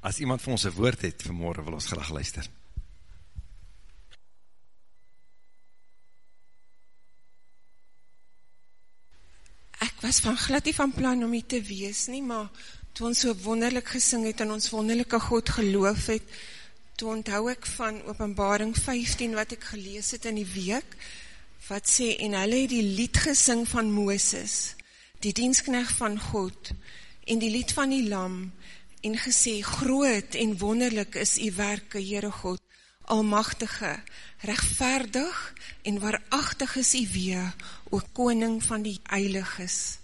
As iemand vir ons een woord het, vanmorgen wil ons graag luister. Ek was van glad nie van plan om hier te wees nie, maar toe ons so wonderlik gesing het en ons wonderlijke God geloof het, toe onthou ek van openbaring 15 wat ek gelees het in die week, wat sê, en hulle het die lied gesing van Mooses, die diensknecht van God, en die lied van die lam, en gesê, groot en wonderlik is die werke, Heere God, almachtige, rechtvaardig en waarachtig is die wee, o koning van die eiliges.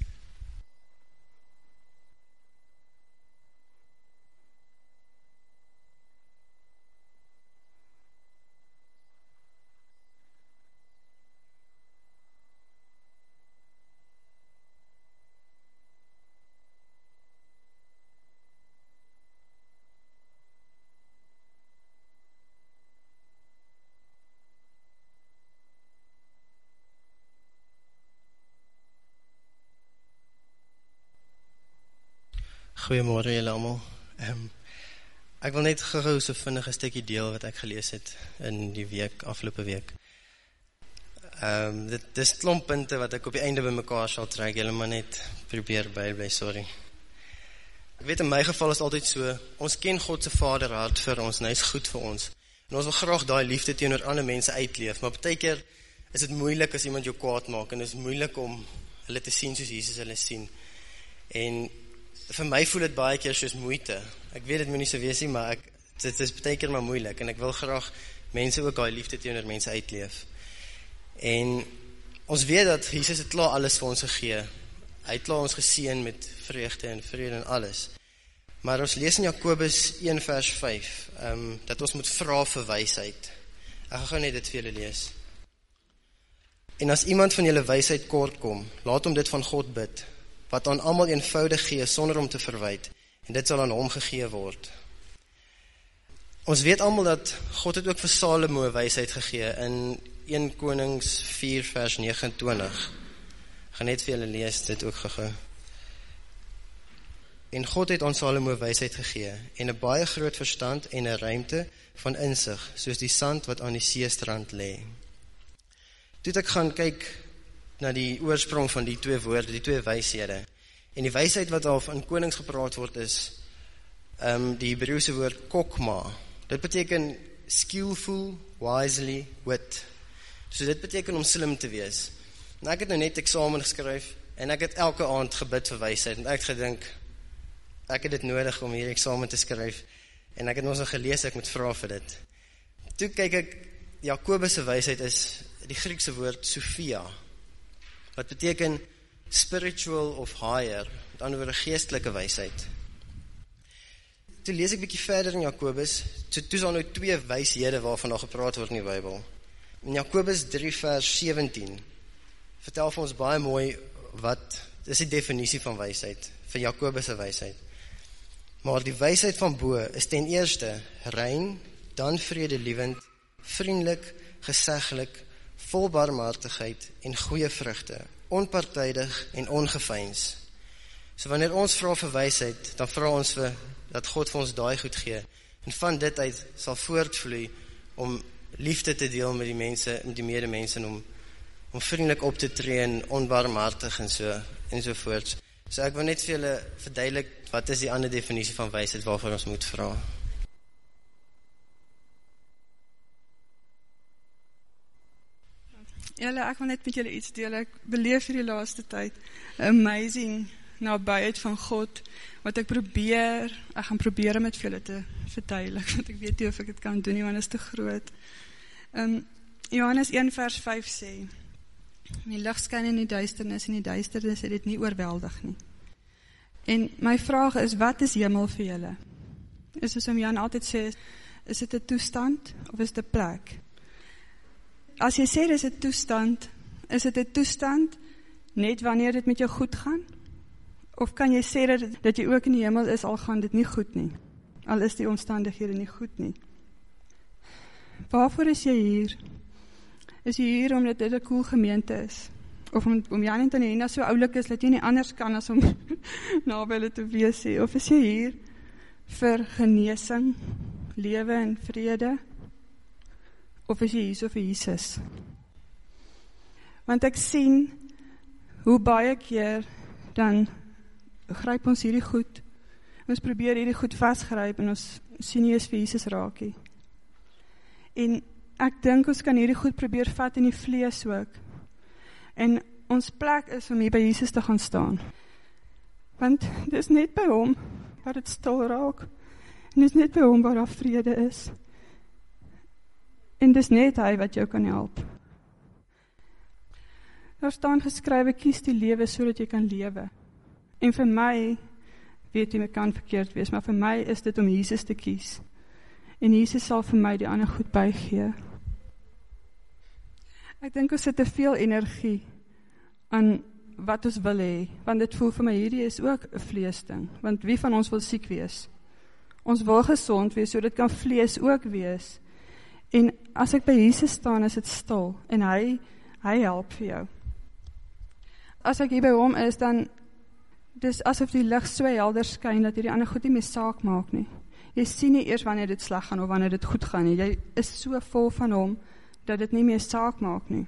Goeiemorgen julle allemaal. Um, ek wil net gauw so vinnig een stukje deel wat ek gelees het in die week, afgelopen week. Um, dit, dit is klomppunte wat ek op die einde by mekaar sal trek, julle maar net probeer by, by, sorry. Ek weet in my geval is altyd so, ons ken Godse vader hart vir ons en hy is goed vir ons. En ons wil graag die liefde teen oor alle mense uitleef, maar die keer is het moeilik as iemand jou kwaad maak en het is moeilik om hulle te sien soos Jesus hulle sien. En vir my voel dit baie keer soos moeite. Ek weet dit moet nie so wees nie, maar ek dit is baie keer maar moeilik en ek wil graag mense ook daai liefde teenoor mense uitleef. En ons weet dat Jesus het klaar alles vir ons gegee. Hy het klaar ons geseën met vreugde en vrede en alles. Maar ons lees in Jakobus 1 vers 5, ehm um, dat ons moet vra vir wysheid. Ek gaan gou net dit vir julle lees. En as iemand van julle wysheid kort kom, laat hom dit van God bid wat aan allemaal eenvoudig gee, sonder om te verwijt, en dit sal aan hom gegee word. Ons weet allemaal dat God het ook vir Salomo wijsheid gegee, in 1 Konings 4 vers 29, gaan net vir julle lees dit ook gegee. En God het aan Salomo wijsheid gegee, en een baie groot verstand en een ruimte van inzicht, soos die sand wat aan die seestrand lee. Toe ek gaan kyk na die oorsprong van die twee woorde, die twee wijshede. En die wijsheid wat al van konings gepraat word is, um, die Hebreeuwse woord kokma. Dit beteken skillful, wisely, wit. So dit beteken om slim te wees. En ek het nou net examen geskryf, en ek het elke aand gebid vir wijsheid, en ek gedink, ek het dit nodig om hier examen te skryf, en ek het ons nog gelees, ek moet vraag vir dit. Toe kyk ek, Jacobus' wijsheid is die Griekse woord Sophia, wat beteken spiritual of higher, met ander woorde geestelike wijsheid. Toe lees ek bykie verder in Jacobus, toe, toe is al nou twee wijshede waarvan al gepraat word in die Bijbel. In Jacobus 3 vers 17, vertel vir ons baie mooi wat, is die definitie van wijsheid, van Jacobus' wijsheid. Maar die wijsheid van boe is ten eerste rein, dan vredelievend, vriendelik, gezeglik, vol barmhartigheid en goeie vruchte, onpartijdig en ongefeins. So wanneer ons vraag vir wijsheid, dan vraag ons vir, dat God vir ons daai goed gee, en van dit uit sal voortvloei om liefde te deel met die mense, met die mede mense, om, om vriendelik op te treen, onbarmhartig en so, en so voort. So ek wil net vir julle verduidelik, wat is die ander definitie van wijsheid, waarvoor ons moet vraag. Julle, ek wil net met julle iets deel. Ek beleef hierdie laaste tyd amazing nabyheid van God wat ek probeer, ek gaan probeer om dit vir julle te verduidelik want ek weet nie of ek dit kan doen nie want dit is te groot. Um Johannes 1 vers 5 sê: "Die lig skyn in die duisternis en die duisternis het dit nie oorweldig nie." En my vraag is, wat is hemel vir julle? Is soos om Jan altyd sê, is dit 'n toestand of is dit 'n plek? As jy sê dit is een toestand, is dit een toestand net wanneer dit met jou goed gaan? Of kan jy sê dat, dat jy ook in die hemel is, al gaan dit nie goed nie? Al is die omstandighede nie goed nie? Waarvoor is jy hier? Is jy hier omdat dit een cool gemeente is? Of om, om Jan en Tanina so oulik is, dat jy nie anders kan as om na hulle te wees? Of is jy hier vir genesing, lewe en vrede? Of is jy hier so vir Jesus? Want ek sien hoe baie keer dan gryp ons hierdie goed. Ons probeer hierdie goed vasgryp en ons sien nie eens vir Jesus raakie. En ek dink ons kan hierdie goed probeer vat in die vlees ook. En ons plek is om hier by Jesus te gaan staan. Want dis net by hom waar dit stil raak. En dis net by hom waar daar vrede is. En dis net hy wat jou kan help. Daar staan geskrywe kies die lewe sodat jy kan lewe. En vir my weet jy my kan verkeerd wees, maar vir my is dit om Jesus te kies. En Jesus sal vir my die ander goed bygee. Ek dink ons sit te veel energie aan wat ons wil hê, want dit voel vir my hierdie is ook 'n vleesding, want wie van ons wil siek wees? Ons wil gesond wees, so dit kan vlees ook wees. En as ek by Jesus staan, is dit stil en hy hy help vir jou. As ek hier by hom is, dan dis asof die lig so helder skyn dat hierdie ander goed nie meer saak maak nie. Jy sien nie eers wanneer dit sleg gaan of wanneer dit goed gaan nie. Jy is so vol van hom dat dit nie meer saak maak nie.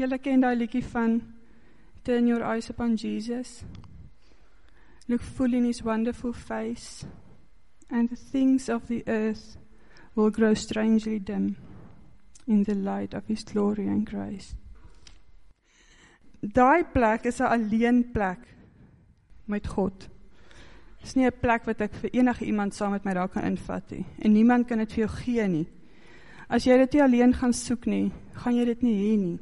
Julle ken daai liedjie van Turn your eyes upon Jesus. Look full in his wonderful face and the things of the earth will grow strangely dim in the light of his glory and grace. Daai plek is 'n alleen plek met God. Dis nie 'n plek wat ek vir enige iemand saam met my daar kan invat nie en niemand kan dit vir jou gee nie. As jy dit nie alleen gaan soek nie, gaan jy dit nie hê nie.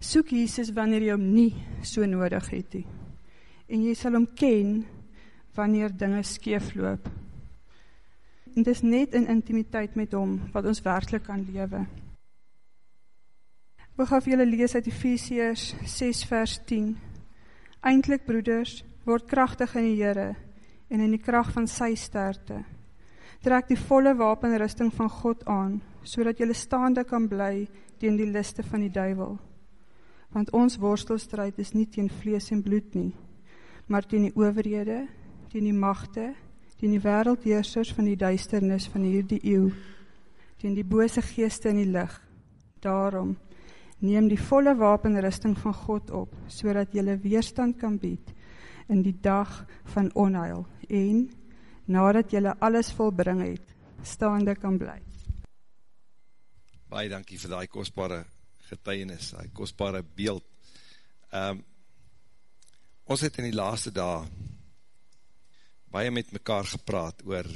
Soek Jesus wanneer jy hom nie so nodig het nie. En jy sal hom ken wanneer dinge skeefloop. En dis net in intimiteit met hom wat ons werklik kan lewe. Ek wil vir julle lees uit Efesiërs 6 vers 10. Eintlik broeders, word kragtig in die Here en in die krag van sy sterkte. Trek die volle wapenrusting van God aan sodat jy staande kan bly teen die liste van die duiwel. Want ons worstelstryd is nie teen vlees en bloed nie, maar teen die owerhede, teen die magte, teen die wêreldheersers van die duisternis van hierdie eeu, teen die bose geeste in die lig. Daarom neem die volle wapenrusting van God op sodat jy weerstand kan bied in die dag van onheil en nadat jy alles volbring het, staande kan bly. Baie dankie vir die kostbare getuienis, die kostbare beeld. Um, ons het in die laaste dag baie met mekaar gepraat oor,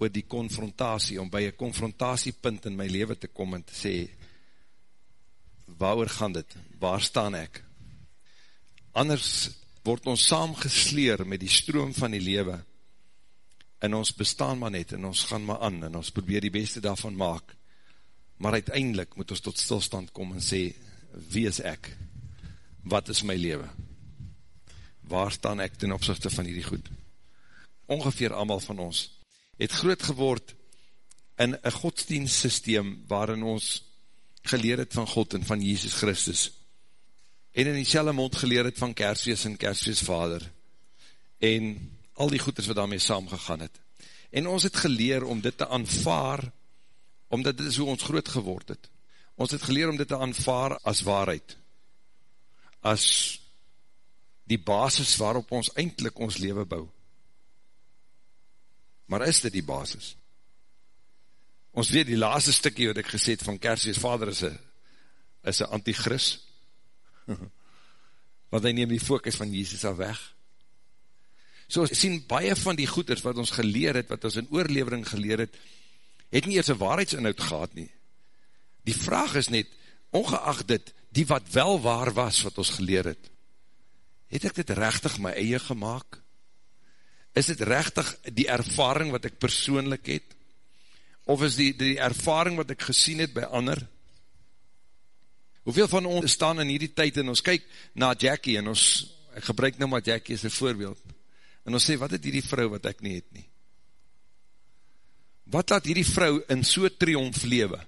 oor die confrontatie, om by een confrontatiepunt in my leven te kom en te sê, waar gaan dit, waar staan ek? Anders word ons saamgesleer met die stroom van die lewe, en ons bestaan maar net, en ons gaan maar aan, en ons probeer die beste daarvan maak, maar uiteindelik moet ons tot stilstand kom en sê, wie is ek? Wat is my lewe? Waar staan ek ten opzichte van hierdie goed? Ongeveer allemaal van ons het groot geword in een godsdienstsysteem waarin ons geleer het van God en van Jesus Christus en in die mond geleer het van Kersfeest en Kersfeest Vader en al die goeders wat daarmee saamgegaan het. En ons het geleer om dit te aanvaar, omdat dit is hoe ons groot geword het. Ons het geleer om dit te aanvaar as waarheid, as die basis waarop ons eindelijk ons leven bou. Maar is dit die basis? Ons weet die laaste stikkie wat ek gesê het van Kersfeest Vader is een, is een antichrist, want hy neem die focus van Jesus al weg. So ons sien baie van die goeders wat ons geleer het, wat ons in oorlevering geleer het, het nie eers een waarheidsinhoud gehad nie. Die vraag is net, ongeacht dit, die wat wel waar was, wat ons geleer het, het ek dit rechtig my eie gemaakt? Is dit rechtig die ervaring wat ek persoonlik het? Of is die, die ervaring wat ek gesien het by ander? Hoeveel van ons staan in hierdie tyd en ons kyk na Jackie en ons, ek gebruik nou maar Jackie as een voorbeeld, en ons sê, wat het hierdie vrou wat ek nie het nie? Wat laat hierdie vrou in so triomf lewe?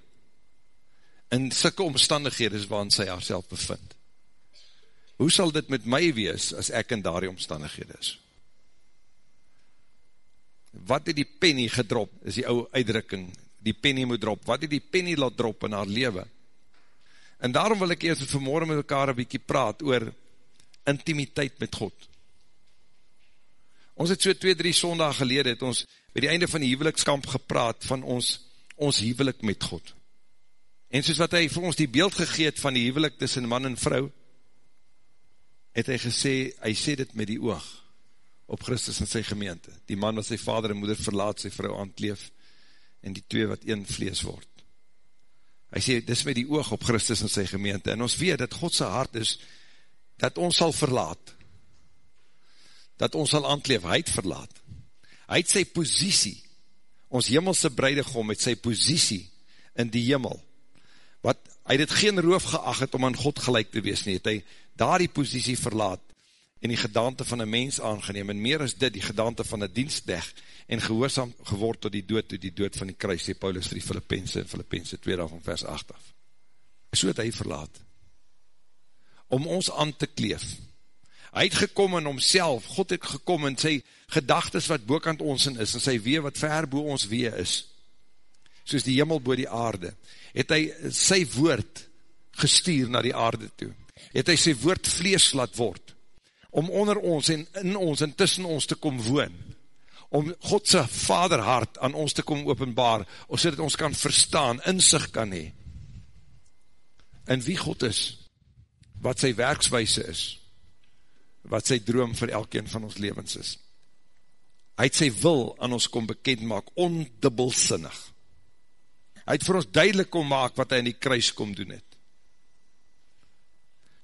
In sikke omstandighede waarin sy haarself bevind? Hoe sal dit met my wees as ek in daardie omstandighede is? Wat het die penny gedrop, is die oude uitdrukking, die penny moet drop, wat het die penny laat drop in haar leven? En daarom wil ek eerst vanmorgen met elkaar een bykie praat oor intimiteit met God. Ons het so 2-3 sondag gelede, het ons by die einde van die huwelikskamp gepraat van ons, ons huwelik met God. En soos wat hy vir ons die beeld gegeet van die huwelik tussen man en vrou, het hy gesê, hy sê dit met die oog op Christus en sy gemeente. Die man wat sy vader en moeder verlaat, sy vrou aantleef, en die twee wat een vlees word. Hy sê, dis met die oog op Christus en sy gemeente, en ons weet dat Godse hart is, dat ons sal verlaat, dat ons sal aantleef, hy het verlaat. Hy het sy posiesie, ons hemelse breidegom het sy posiesie in die hemel, wat hy het geen roof geacht het om aan God gelijk te wees nie, het hy daar die posiesie verlaat en die gedaante van een mens aangeneem, en meer as dit, die gedaante van een dienstweg, en gehoorzaam geword tot die dood, tot die dood van die kruis, sê Paulus 3 Filippense, en Filippense 2 van vers 8 af. So het hy verlaat, om ons aan te kleef. Hy het gekom in homself, God het gekom in sy gedagtes wat boekant ons in is, en sy wee wat ver boe ons wee is, soos die hemel boe die aarde, het hy sy woord gestuur na die aarde toe, het hy sy woord vlees laat word, om onder ons en in ons en tussen ons te kom woon, om Godse vaderhart aan ons te kom openbaar, of so dat ons kan verstaan, inzicht kan hee, en wie God is, wat sy werkswijse is, wat sy droom vir elkeen van ons levens is. Hy het sy wil aan ons kom bekend maak, ondubbelsinnig. Hy het vir ons duidelik kom maak wat hy in die kruis kom doen het.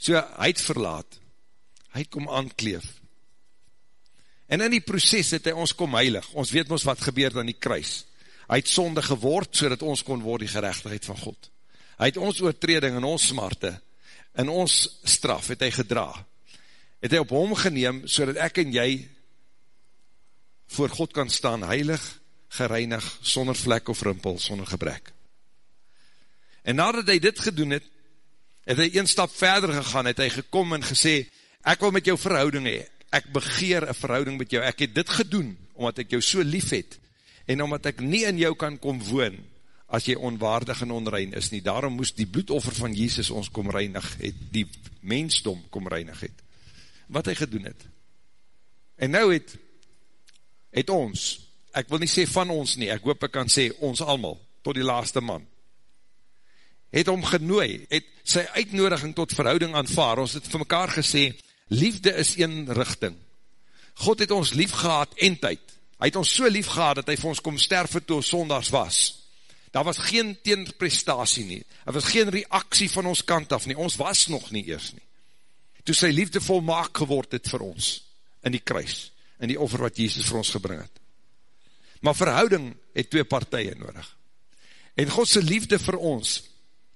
So, hy het verlaat, hy het kom aankleef. En in die proces het hy ons kom heilig, ons weet ons wat gebeur aan die kruis. Hy het sonde geword, so ons kon word die gerechtigheid van God. Hy het ons oortreding en ons smarte, en ons straf het hy gedra. Het hy op hom geneem, so ek en jy voor God kan staan, heilig, gereinig, sonder vlek of rimpel, sonder gebrek. En nadat hy dit gedoen het, het hy een stap verder gegaan, het hy gekom en gesê, ek wil met jou verhouding hee, ek begeer een verhouding met jou, ek het dit gedoen, omdat ek jou so lief het, en omdat ek nie in jou kan kom woon, as jy onwaardig en onrein is nie, daarom moest die bloedoffer van Jesus ons kom reinig het, die mensdom kom reinig het, wat hy gedoen het. En nou het, het ons, ek wil nie sê van ons nie, ek hoop ek kan sê ons allemaal, tot die laaste man, het hom genooi, het sy uitnodiging tot verhouding aanvaar, ons het vir mekaar gesê, liefde is een richting, God het ons lief gehad en tyd, hy het ons so lief gehad, dat hy vir ons kom sterven toe ons sondags was, daar was geen teenprestatie nie, daar was geen reaksie van ons kant af nie, ons was nog nie eers nie, toe sy liefde volmaak geword het vir ons, in die kruis, in die offer wat Jesus vir ons gebring het, maar verhouding het twee partijen nodig, en Godse liefde vir ons,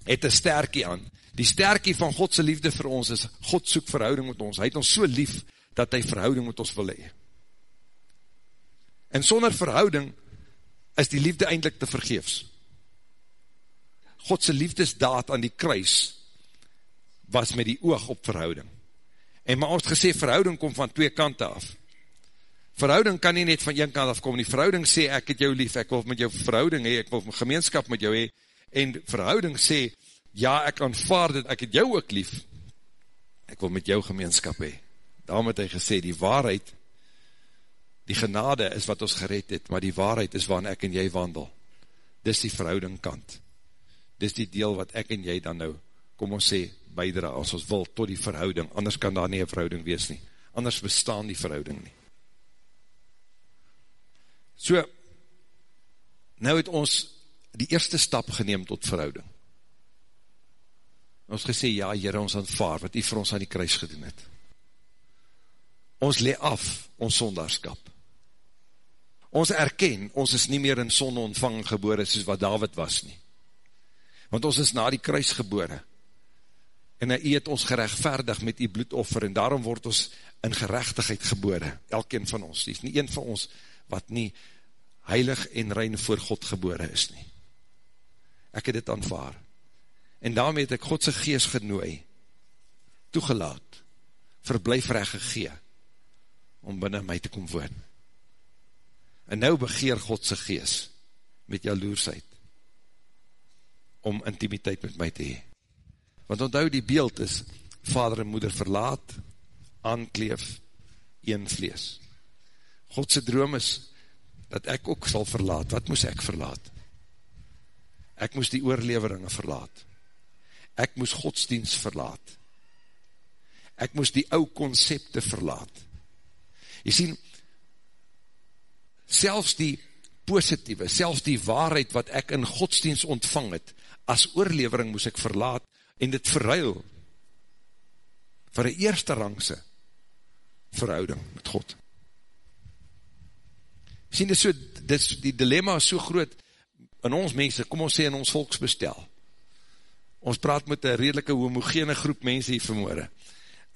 het een sterkie aan. Die sterkie van Godse liefde vir ons is, God soek verhouding met ons. Hy het ons so lief, dat hy verhouding met ons wil hee. En sonder verhouding, is die liefde eindelijk te vergeefs. Godse liefdesdaad aan die kruis, was met die oog op verhouding. En maar ons gesê, verhouding kom van twee kante af. Verhouding kan nie net van een kant af kom, die verhouding sê, ek het jou lief, ek wil met jou verhouding hee, ek wil gemeenskap met jou hee, en verhouding sê, ja, ek aanvaard het, ek het jou ook lief, ek wil met jou gemeenskap hee. Daarom het hy gesê, die waarheid, die genade is wat ons gered het, maar die waarheid is waarin ek en jy wandel. Dis die verhouding kant. Dis die deel wat ek en jy dan nou, kom ons sê, bijdra as ons wil, tot die verhouding, anders kan daar nie een verhouding wees nie. Anders bestaan die verhouding nie. So, nou het ons die eerste stap geneem tot verhouding. Ons gesê, ja, Heere, ons aanvaar wat u vir ons aan die kruis gedoen het. Ons le af ons sondagskap. Ons erken, ons is nie meer in sonde ontvang gebore soos wat David was nie. Want ons is na die kruis gebore. En hy het ons gerechtvaardig met die bloedoffer en daarom word ons in gerechtigheid gebore. Elkeen van ons. Die is nie een van ons wat nie heilig en rein voor God gebore is nie ek het dit aanvaar. En daarmee het ek Godse geest genooi, toegelaat, verblijf recht gegee, om binnen my te kom woon. En nou begeer Godse gees met jaloersheid om intimiteit met my te hee. Want onthou die beeld is, vader en moeder verlaat, aankleef, een vlees. Godse droom is, dat ek ook sal verlaat. Wat moes ek verlaat? Ek moes die oorleveringe verlaat. Ek moes godsdienst verlaat. Ek moes die ou concepte verlaat. Jy sien, selfs die positieve, selfs die waarheid wat ek in godsdienst ontvang het, as oorlevering moes ek verlaat en dit verruil vir een eerste rangse verhouding met God. Sien, dit so, dit, die dilemma is so groot in ons mense, kom ons sê in ons volksbestel. Ons praat met een redelike homogene groep mense hier vanmorgen.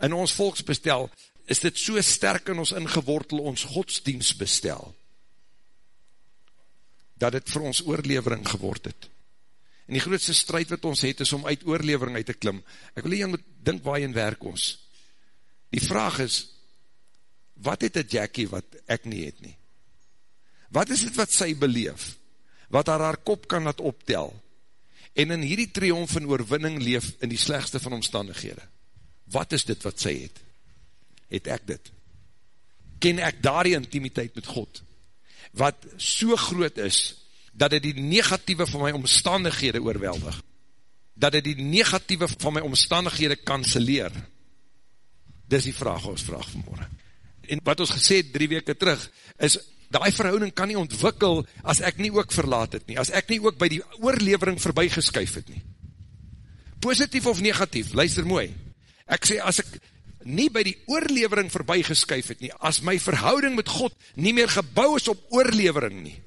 In ons volksbestel is dit so sterk in ons ingewortel, ons godsdienstbestel, dat het vir ons oorlevering geword het. En die grootste strijd wat ons het, is om uit oorlevering uit te klim. Ek wil hier moet dink waarin werk ons. Die vraag is, wat het het Jackie wat ek nie het nie? Wat is dit wat sy beleef? Wat haar haar kop kan laat optel? En in hierdie triomf en oorwinning leef in die slegste van omstandighede. Wat is dit wat sy het? Het ek dit? Ken ek daar die intimiteit met God? Wat so groot is, dat het die negatieve van my omstandighede oorweldig. Dat het die negatieve van my omstandighede kanseleer. Dis die vraag ons vraag vanmorgen. En wat ons gesê drie weke terug, is die verhouding kan nie ontwikkel as ek nie ook verlaat het nie, as ek nie ook by die oorlevering voorbij geskuif het nie. Positief of negatief, luister mooi. Ek sê, as ek nie by die oorlevering voorbij geskuif het nie, as my verhouding met God nie meer gebouw is op oorlevering nie,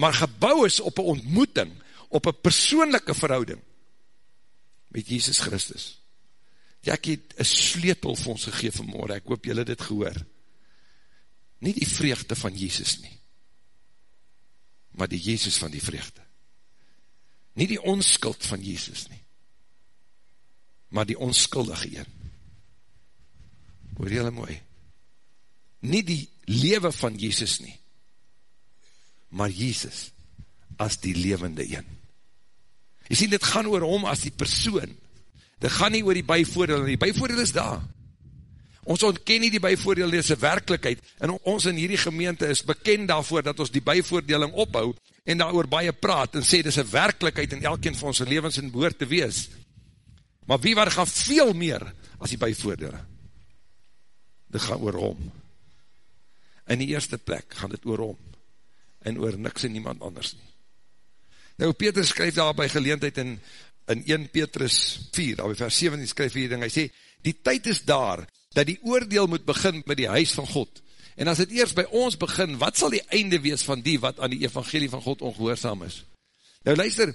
maar gebouw is op een ontmoeting, op een persoonlijke verhouding met Jesus Christus. Ja, ek het een sleutel vir ons gegeven vanmorgen, ek hoop julle dit gehoor nie die vreugde van Jezus nie, maar die Jezus van die vreugde. Nie die onskuld van Jezus nie, maar die onskuldige een. Hoor jylle mooi. Nie die lewe van Jezus nie, maar Jezus as die levende een. Jy sien, dit gaan oor hom as die persoon. Dit gaan nie oor die bijvoordeel, die bijvoordeel is daar. Ons ontken nie die bijvoordeling is werkelijkheid, en ons in hierdie gemeente is bekend daarvoor dat ons die bijvoordeling ophou, en daar baie praat, en sê, dit is een werkelijkheid in elkeen van ons levens en behoort te wees. Maar wie waar gaan veel meer as die bijvoordeling? Dit gaan oor hom. In die eerste plek gaan dit oor hom, en oor niks en niemand anders nie. Nou, Peter skryf daar by geleentheid in, in 1 Petrus 4, daar by vers 17 skryf hier ding, hy sê, die tyd is daar, dat die oordeel moet begin met die huis van God. En as het eerst by ons begin, wat sal die einde wees van die wat aan die evangelie van God ongehoorzaam is? Nou luister,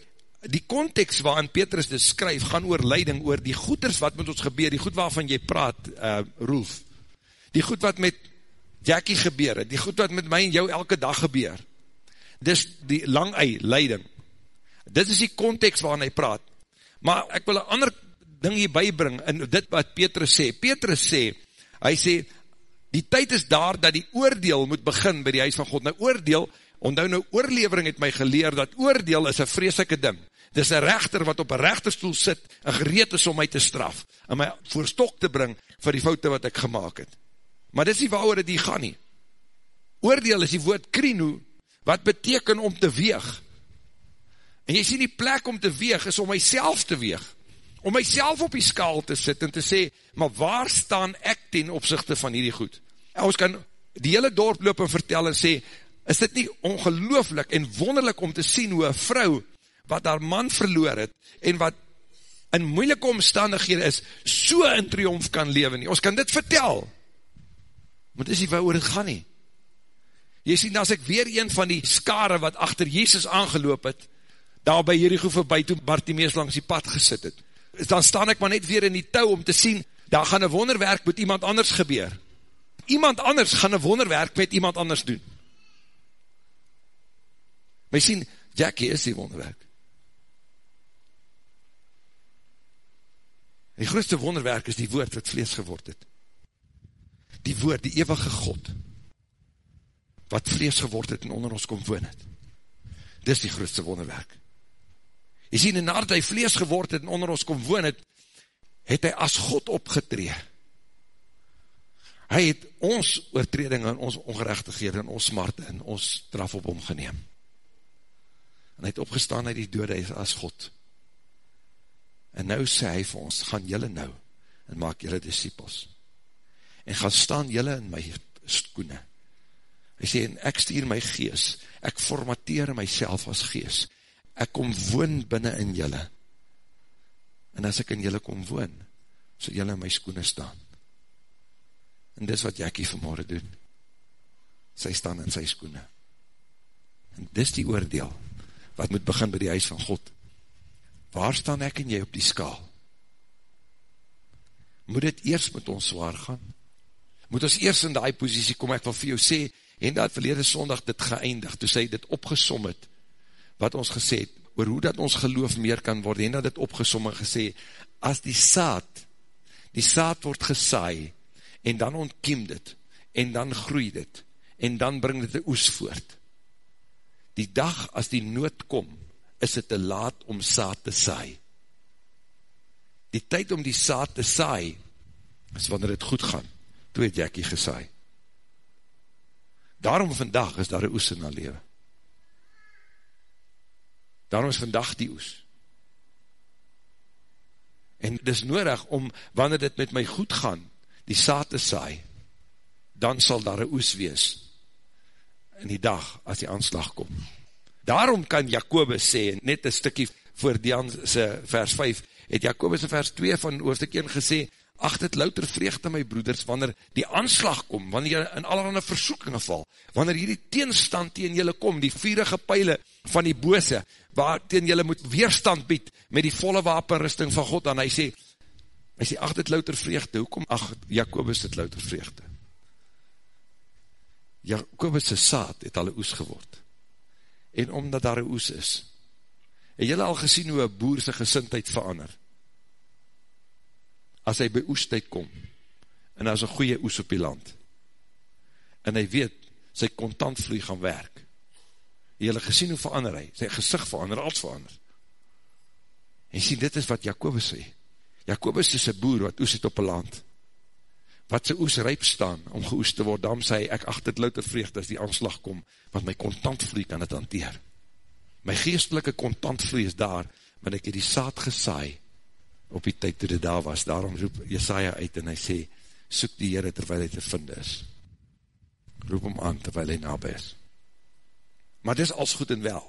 die context waarin Petrus dit skryf, gaan oor leiding, oor die goeders wat met ons gebeur, die goed waarvan jy praat, uh, Roelf, die goed wat met Jackie gebeur het, die goed wat met my en jou elke dag gebeur, dis die lang ei, leiding, dit is die context waarin hy praat, maar ek wil een ander ding hier bybring, in dit wat Petrus sê, Petrus sê, hy sê, die tyd is daar, dat die oordeel moet begin by die huis van God, nou oordeel, onthou nou oorlevering het my geleer, dat oordeel is een vreselike ding, dit is een rechter wat op een rechterstoel sit, en gereed is om my te straf, en my voor stok te bring, vir die foute wat ek gemaakt het, maar dit is nie waar het die gaan nie, oordeel is die woord krino, wat beteken om te weeg, en jy sien die plek om te weeg, is om myself te weeg, om myself op die skaal te sit en te sê, maar waar staan ek ten opzichte van hierdie goed? En ons kan die hele dorp loop en vertel en sê, is dit nie ongelooflik en wonderlik om te sien hoe een vrou, wat haar man verloor het, en wat in moeilike omstandighede is, so in triomf kan leven nie. Ons kan dit vertel, want is die wou oor het gaan nie. Jy sien, as ek weer een van die skare wat achter Jezus aangeloop het, daar by Jericho voorbij, toe Bartimeus langs die pad gesit het, dan staan ek maar net weer in die touw om te sien, daar gaan een wonderwerk met iemand anders gebeur. Iemand anders gaan een wonderwerk met iemand anders doen. My sien, Jackie is die wonderwerk. Die grootste wonderwerk is die woord wat vlees geword het. Die woord, die eeuwige God, wat vlees geword het en onder ons kom woon het. Dis die grootste wonderwerk. Jy sien, en nadat hy vlees geword het en onder ons kom woon het, het hy as God opgetree. Hy het ons oortreding en ons ongerechtighede en ons smarte en ons straf op hom geneem. En hy het opgestaan uit die dode as God. En nou sê hy vir ons, gaan jylle nou en maak jylle disciples. En gaan staan jylle in my skoene. Hy sê, en ek stuur my gees, ek formateer myself as gees, ek kom woon binnen in jylle, en as ek in jylle kom woon, so jylle in my skoene staan. En dis wat Jackie vanmorgen doen, sy staan in sy skoene. En dis die oordeel, wat moet begin by die huis van God. Waar staan ek en jy op die skaal? Moet het eerst met ons zwaar gaan? Moet ons eerst in die positie kom, ek wil vir jou sê, en dat verlede sondag dit geëindig, toe sy dit opgesom het, wat ons gesê het, oor hoe dat ons geloof meer kan word, en dat dit opgesom en gesê, as die saad, die saad word gesaai, en dan ontkiem dit, en dan groei dit, en dan bring dit die oes voort. Die dag as die nood kom, is het te laat om saad te saai. Die tyd om die saad te saai, is wanneer het goed gaan, toe het Jackie gesaai. Daarom vandag is daar een oes in haar leven. Daarom is vandag die oes. En het is nodig om, wanneer dit met my goed gaan, die saad te saai, dan sal daar een oes wees, in die dag, as die aanslag kom. Daarom kan Jacobus sê, net een stikkie voor die vers 5, het Jacobus in vers 2 van hoofdstuk 1 gesê, ach dit louter vreugde my broeders, wanneer die aanslag kom, wanneer jy in allerhande versoekingen val, wanneer hierdie teenstand tegen jylle kom, die vierige pijle van die bose, waar tegen jylle moet weerstand bied, met die volle wapenrusting van God, en hy sê, hy sê, ach dit louter vreugde, hoekom, ach, Jacobus dit louter vreugde, Jacobus' saad het al een oes geword, en omdat daar een oes is, het jylle al gesien hoe een boer sy gesintheid verander, as hy by oestijd kom, en as een goeie oes op die land, en hy weet, sy kontantvloei gaan werk, hy hulle gesien hoe verander hy, sy gezicht verander, als verander, en sien, dit is wat Jacobus sê, Jacobus is een boer wat oes het op een land, wat sy oes ryp staan, om geoes te word, daarom sê hy, ek acht het louter vreugd, as die aanslag kom, want my kontantvloei kan het hanteer, my geestelike kontantvloei is daar, want ek het die saad gesaai, op die tyd toe dit daar was, daarom roep Jesaja uit en hy sê, soek die Heere terwijl hy te vind is. Roep hom aan terwijl hy nabij is. Maar dit is als goed en wel.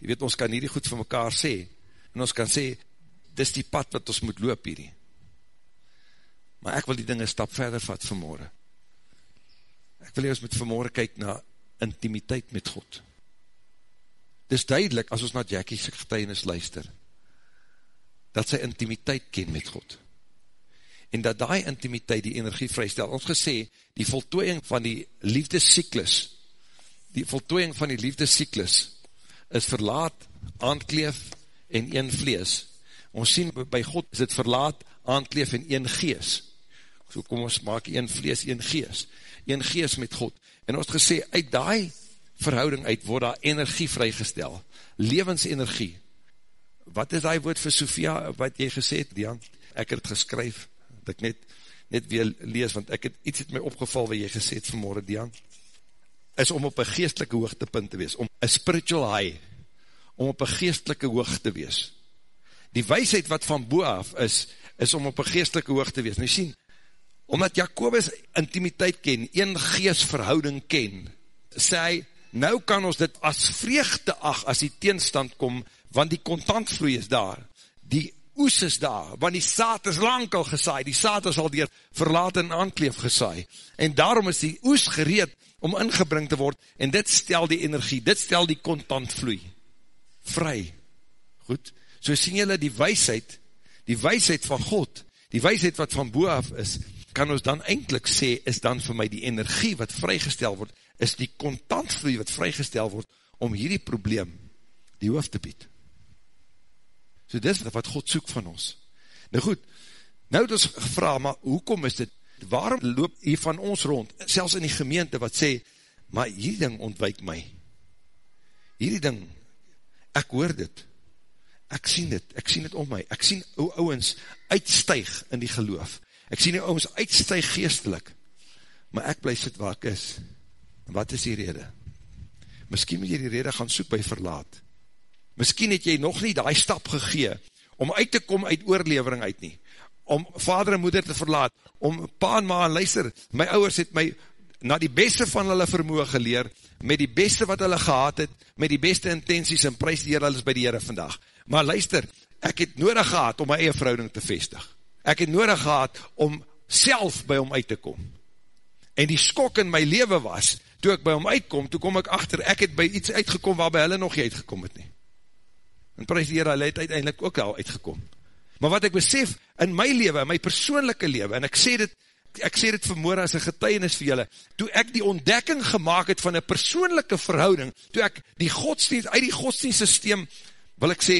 Je weet, ons kan hierdie goed vir mekaar sê, en ons kan sê, dit is die pad wat ons moet loop hierdie. Maar ek wil die dinge stap verder vat vanmorgen. Ek wil jy ons met vanmorgen kyk na intimiteit met God. Dit is duidelik, as ons na Jackie's getuinis luister, dat sy intimiteit ken met God. En dat die intimiteit die energie vrystel. Ons gesê, die voltooiing van die liefdescyklus, die voltooiing van die liefdescyklus, is verlaat, aankleef en een vlees. Ons sien by God is het verlaat, aankleef en een gees. So kom ons maak een vlees, een gees. Een gees met God. En ons gesê, uit die verhouding uit word daar energie vrygestel. Levensenergie wat is die woord vir Sofia, wat jy gesê het, Dian? Ek het geskryf, dat ek net, net weer lees, want ek het iets het my opgeval, wat jy gesê het vanmorgen, Dian, is om op een geestelike hoogtepunt te wees, om een spiritual high, om op een geestelike hoog te wees. Die wijsheid wat van boe af is, is om op een geestelike hoog te wees. Nou sien, omdat Jacobus intimiteit ken, een geestverhouding ken, sê hy, nou kan ons dit as vreugde ag, as die teenstand kom, want die kontantvloei is daar, die oes is daar, want die saad is lang al gesaai, die saad is al dier verlaat en aankleef gesaai, en daarom is die oes gereed om ingebring te word, en dit stel die energie, dit stel die kontantvloei, vry, goed, so sien jylle die weisheid, die weisheid van God, die weisheid wat van boaf is, kan ons dan eindelijk sê, is dan vir my die energie wat vrygestel word, is die kontantvloei wat vrygestel word, om hierdie probleem die hoofd te bied. So dit is wat God soek van ons. Nou goed, nou het ons gevra, maar hoekom is dit, waarom loop hier van ons rond, selfs in die gemeente wat sê, Maar hierdie ding ontwijk my. Hierdie ding, ek hoor dit, ek sien dit, ek sien dit om my, ek sien ou ouwens uitstuig in die geloof, ek sien die ouwens uitstuig geestelik, maar ek bly sit waar ek is, wat is die rede? Miskien moet jy die rede gaan soek by verlaat, miskien het jy nog nie die stap gegee, om uit te kom uit oorlevering uit nie, om vader en moeder te verlaat, om pa en ma en luister, my ouwers het my na die beste van hulle vermoe geleer, met die beste wat hulle gehad het, met die beste intenties en prijs die hulle is by die Heere vandag. Maar luister, ek het nodig gehad om my eie verhouding te vestig. Ek het nodig gehad om self by hom uit te kom. En die skok in my leven was, toe ek by hom uitkom, toe kom ek achter, ek het by iets uitgekom waar by hulle nog nie uitgekom het nie. En prijs die Heere, hulle het uiteindelik ook al uitgekom. Maar wat ek besef, in my leven, in my persoonlijke leven, en ek sê dit, ek sê dit vanmorgen as een getuienis vir julle, toe ek die ontdekking gemaakt het van een persoonlijke verhouding, toe ek die godsdienst, uit die godsdienst systeem, wil ek sê,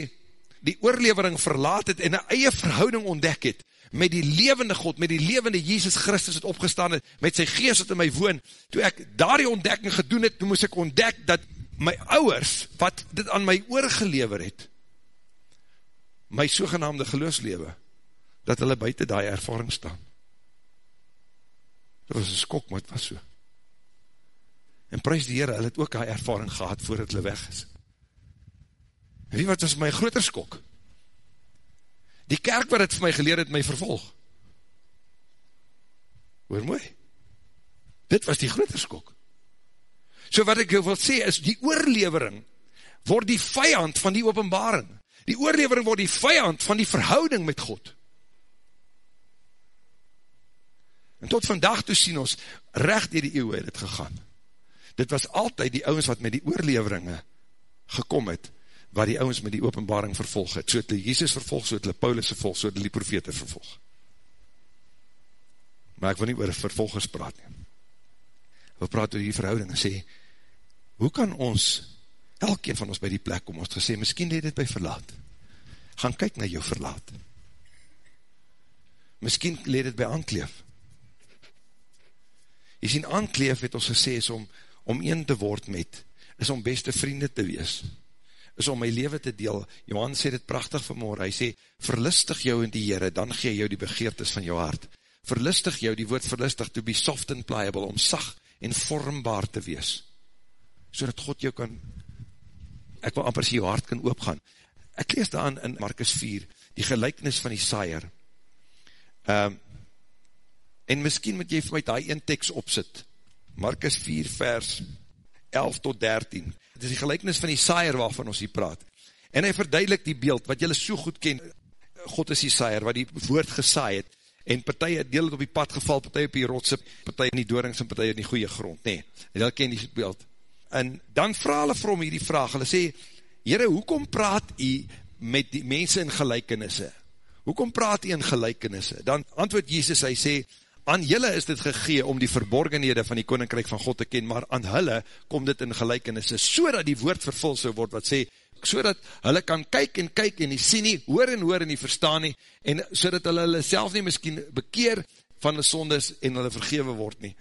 die oorlevering verlaat het en een eie verhouding ontdek het, met die levende God, met die levende Jesus Christus het opgestaan het, met sy geest wat in my woon, toe ek daar die ontdekking gedoen het, toe moes ek ontdek dat my ouwers, wat dit aan my oorgelever het, my sogenaamde geloofslewe, dat hulle buiten die ervaring staan. Dit was een skok, maar het was so. En prijs die Heere, hulle het ook die ervaring gehad voordat hulle weg is. En wie wat was my groter skok? Die kerk wat het vir my geleer het, my vervolg. Hoor mooi. Dit was die groter skok. So wat ek wil sê is, die oorlevering word die vijand van die openbaring. Die oorlevering word die vijand van die verhouding met God. En tot vandag toe sien ons, recht dier die eeuw het het gegaan. Dit was altyd die ouwens wat met die oorleveringe gekom het, waar die ouwens met die openbaring vervolg het. So het hulle Jesus vervolg, so het hulle Paulus vervolg, so het die profete vervolg. Maar ek wil nie oor vervolgers praat nie. We praat oor die verhouding en sê, hoe kan ons, elkeen van ons by die plek kom, ons gesê, miskien leed dit by verlaat. Gaan kyk na jou verlaat. Miskien leed dit by aankleef. Jy sien, aankleef het ons gesê is om, om een te word met, is om beste vriende te wees, is om my leven te deel. Johan sê dit prachtig vanmorgen, hy sê, verlustig jou in die Heere, dan gee jou die begeertes van jou hart. Verlustig jou, die woord verlustig, to be soft and pliable, om sag en vormbaar te wees, so God jou kan, ek wil amper sê, jou hart kan oopgaan. Ek lees daan in Markus 4, die gelijknis van die saaier. Um, En miskien moet jy vir my die een tekst opsit. Markus 4 vers 11 tot 13. Het is die gelijknis van die saaier waarvan ons hier praat. En hy verduidelik die beeld, wat jylle so goed ken. God is die saaier, wat die woord gesaai het. En partij het deel het op die pad geval, partij op die rotse, partij in die doorings en partij in die goeie grond. Nee, jylle ken die beeld. En dan vraag hulle vir hom hier die vraag. Hulle sê, Heere, hoekom praat jy met die mense in gelijkenisse? Hoekom praat jy in gelijkenisse? Dan antwoord Jesus, hy sê, aan julle is dit gegee om die verborgenhede van die koninkryk van God te ken, maar aan hulle kom dit in gelijkenisse, so dat die woord vervul so word, wat sê, so dat hulle kan kyk en kyk en nie sien nie, hoor en hoor en nie verstaan nie, en so dat hulle hulle self nie miskien bekeer van die sondes en hulle vergewe word nie.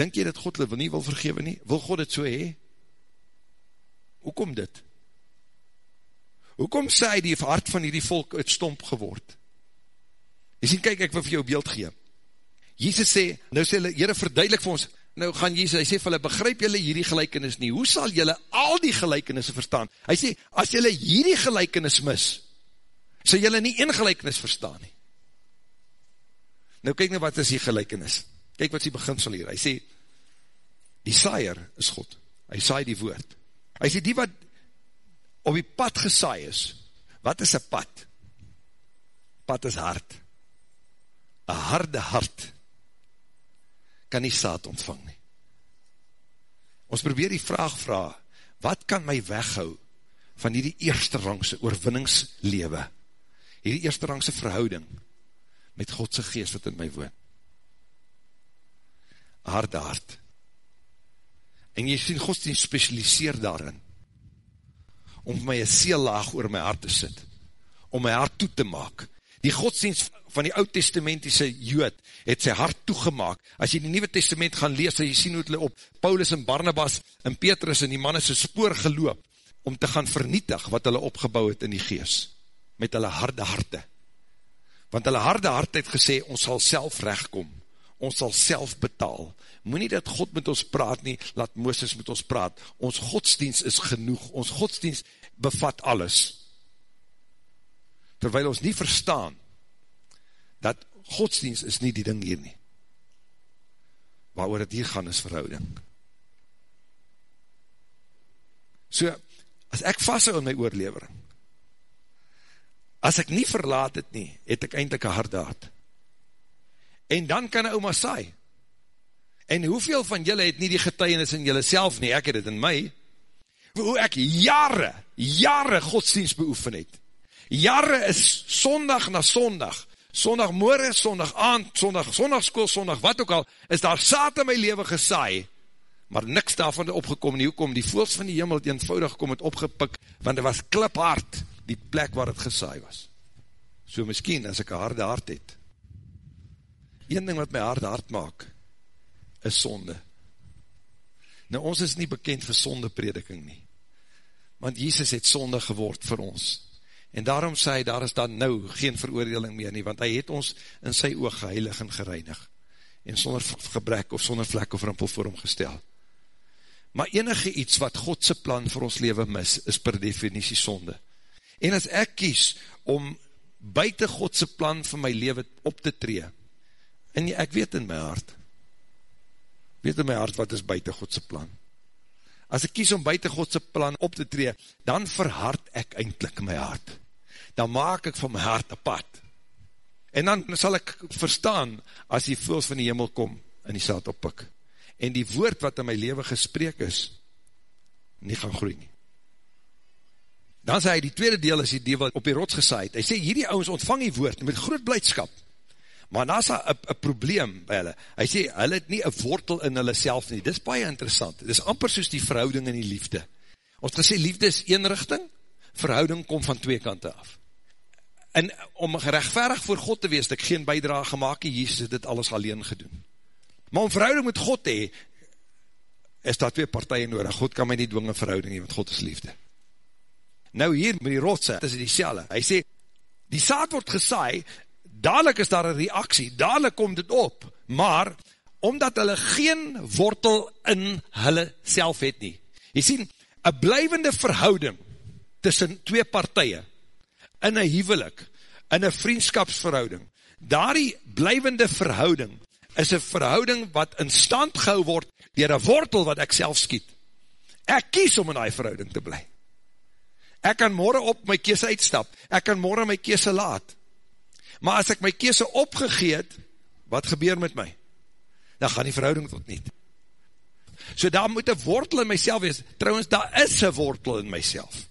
Denk jy dat God hulle nie wil vergewe nie? Wil God het so hee? Hoekom dit? Hoekom sê hy die hart van die volk het stomp geword? Jy sien, kyk, ek wil vir jou beeld gee. Jesus sê, nou sê hulle, Heere verduidelik vir ons, nou gaan Jesus, hy sê vir hulle, begryp julle hierdie gelijkenis nie, hoe sal julle al die gelijkenisse verstaan? Hy sê, as julle hierdie gelijkenis mis, sal julle nie een gelijkenis verstaan nie. Nou kyk nou wat is die gelijkenis, kyk wat is die beginsel hier, hy sê, die saaier is God, hy saai die woord, hy sê die wat op die pad gesaai is, wat is een pad? Pad is hart, een harde hart, kan nie saad ontvang nie. Ons probeer die vraag vraag, wat kan my weghou van hierdie eerste rangse oorwinningslewe, hierdie eerste rangse verhouding met Godse geest wat in my woon? Harde hart. En jy sien, godsdienst specialiseer daarin, om my een seellaag oor my hart te sit, om my hart toe te maak. Die godsdienst van die oud-testamentiese jood het sy hart toegemaak. As jy die Nieuwe Testament gaan lees, sal jy sien hoe hulle op Paulus en Barnabas en Petrus en die manne sy spoor geloop om te gaan vernietig wat hulle opgebouw het in die gees, met hulle harde harte. Want hulle harde hart het gesê, ons sal self rechtkom, ons sal self betaal. Moe nie dat God met ons praat nie, laat Mooses met ons praat. Ons godsdienst is genoeg, ons godsdienst bevat alles. Terwyl ons nie verstaan, dat godsdienst is nie die ding hier nie. Waar het hier gaan is verhouding. So, as ek vasthou in my oorlevering, as ek nie verlaat het nie, het ek eindelijk een harde hart. En dan kan een oma saai. En hoeveel van julle het nie die getuienis in julle self nie, ek het het in my, hoe ek jare, jare godsdienst beoefen het. Jare is sondag na sondag, sondagmorgen, sondag aand, sondag, sondagskool, sondag, wat ook al, is daar saad in my leven gesaai, maar niks daarvan opgekom nie, hoekom die voels van die hemel het eenvoudig kom het opgepik, want het was kliphard, die plek waar het gesaai was. So miskien, as ek een harde hart het, een ding wat my harde hart maak, is sonde. Nou, ons is nie bekend vir sonde prediking nie, want Jesus het sonde geword vir ons, En daarom sê hy, daar is dan nou geen veroordeling meer nie, want hy het ons in sy oog geheilig en gereinig, en sonder gebrek of sonder vlek of rimpel voor hom gestel. Maar enige iets wat Godse plan vir ons leven mis, is per definitie sonde. En as ek kies om buiten Godse plan vir my leven op te tree, en ek weet in my hart, weet in my hart wat is buiten Godse plan. As ek kies om buiten Godse plan op te tree, dan verhard ek eindelijk my hart. Dan maak ek van my hart apart. En dan sal ek verstaan, as die voels van die hemel kom, in die saad oppik. En die woord wat in my leven gespreek is, nie gaan groei nie. Dan sê hy, die tweede deel is die deel wat op die rots gesaaid. Hy sê, hierdie ouwens ontvang die woord met groot blijdskap. Maar daar is een probleem by hulle. Hy sê, hulle het nie een wortel in hulle self nie. Dit is baie interessant. Dit is amper soos die verhouding in die liefde. Ons gesê, liefde is een richting, verhouding kom van twee kante af. En om gerechtverig voor God te wees, dat ek geen bijdrage gemaakt, Jesus het dit alles alleen gedoen. Maar om verhouding met God te hee, is daar twee partijen nodig. God kan my nie dwing in verhouding hee, want God is liefde. Nou hier met die rotse, het is die selle. Hy sê, die saad word gesaai, dadelijk is daar een reaksie, dadelijk komt het op, maar, omdat hulle geen wortel in hulle self het nie. Jy sien, een blijvende verhouding, tussen twee partijen, in een huwelik, in een vriendskapsverhouding, daar die blijvende verhouding, is een verhouding wat in stand gehou word, dier een wortel wat ek self skiet. Ek kies om in die verhouding te bly. Ek kan morgen op my kies uitstap, ek kan morgen my kies laat, maar as ek my kese opgegeet, wat gebeur met my? Dan gaan die verhouding tot niet. So daar moet een wortel in myself wees. Trouwens, daar is een wortel in myself.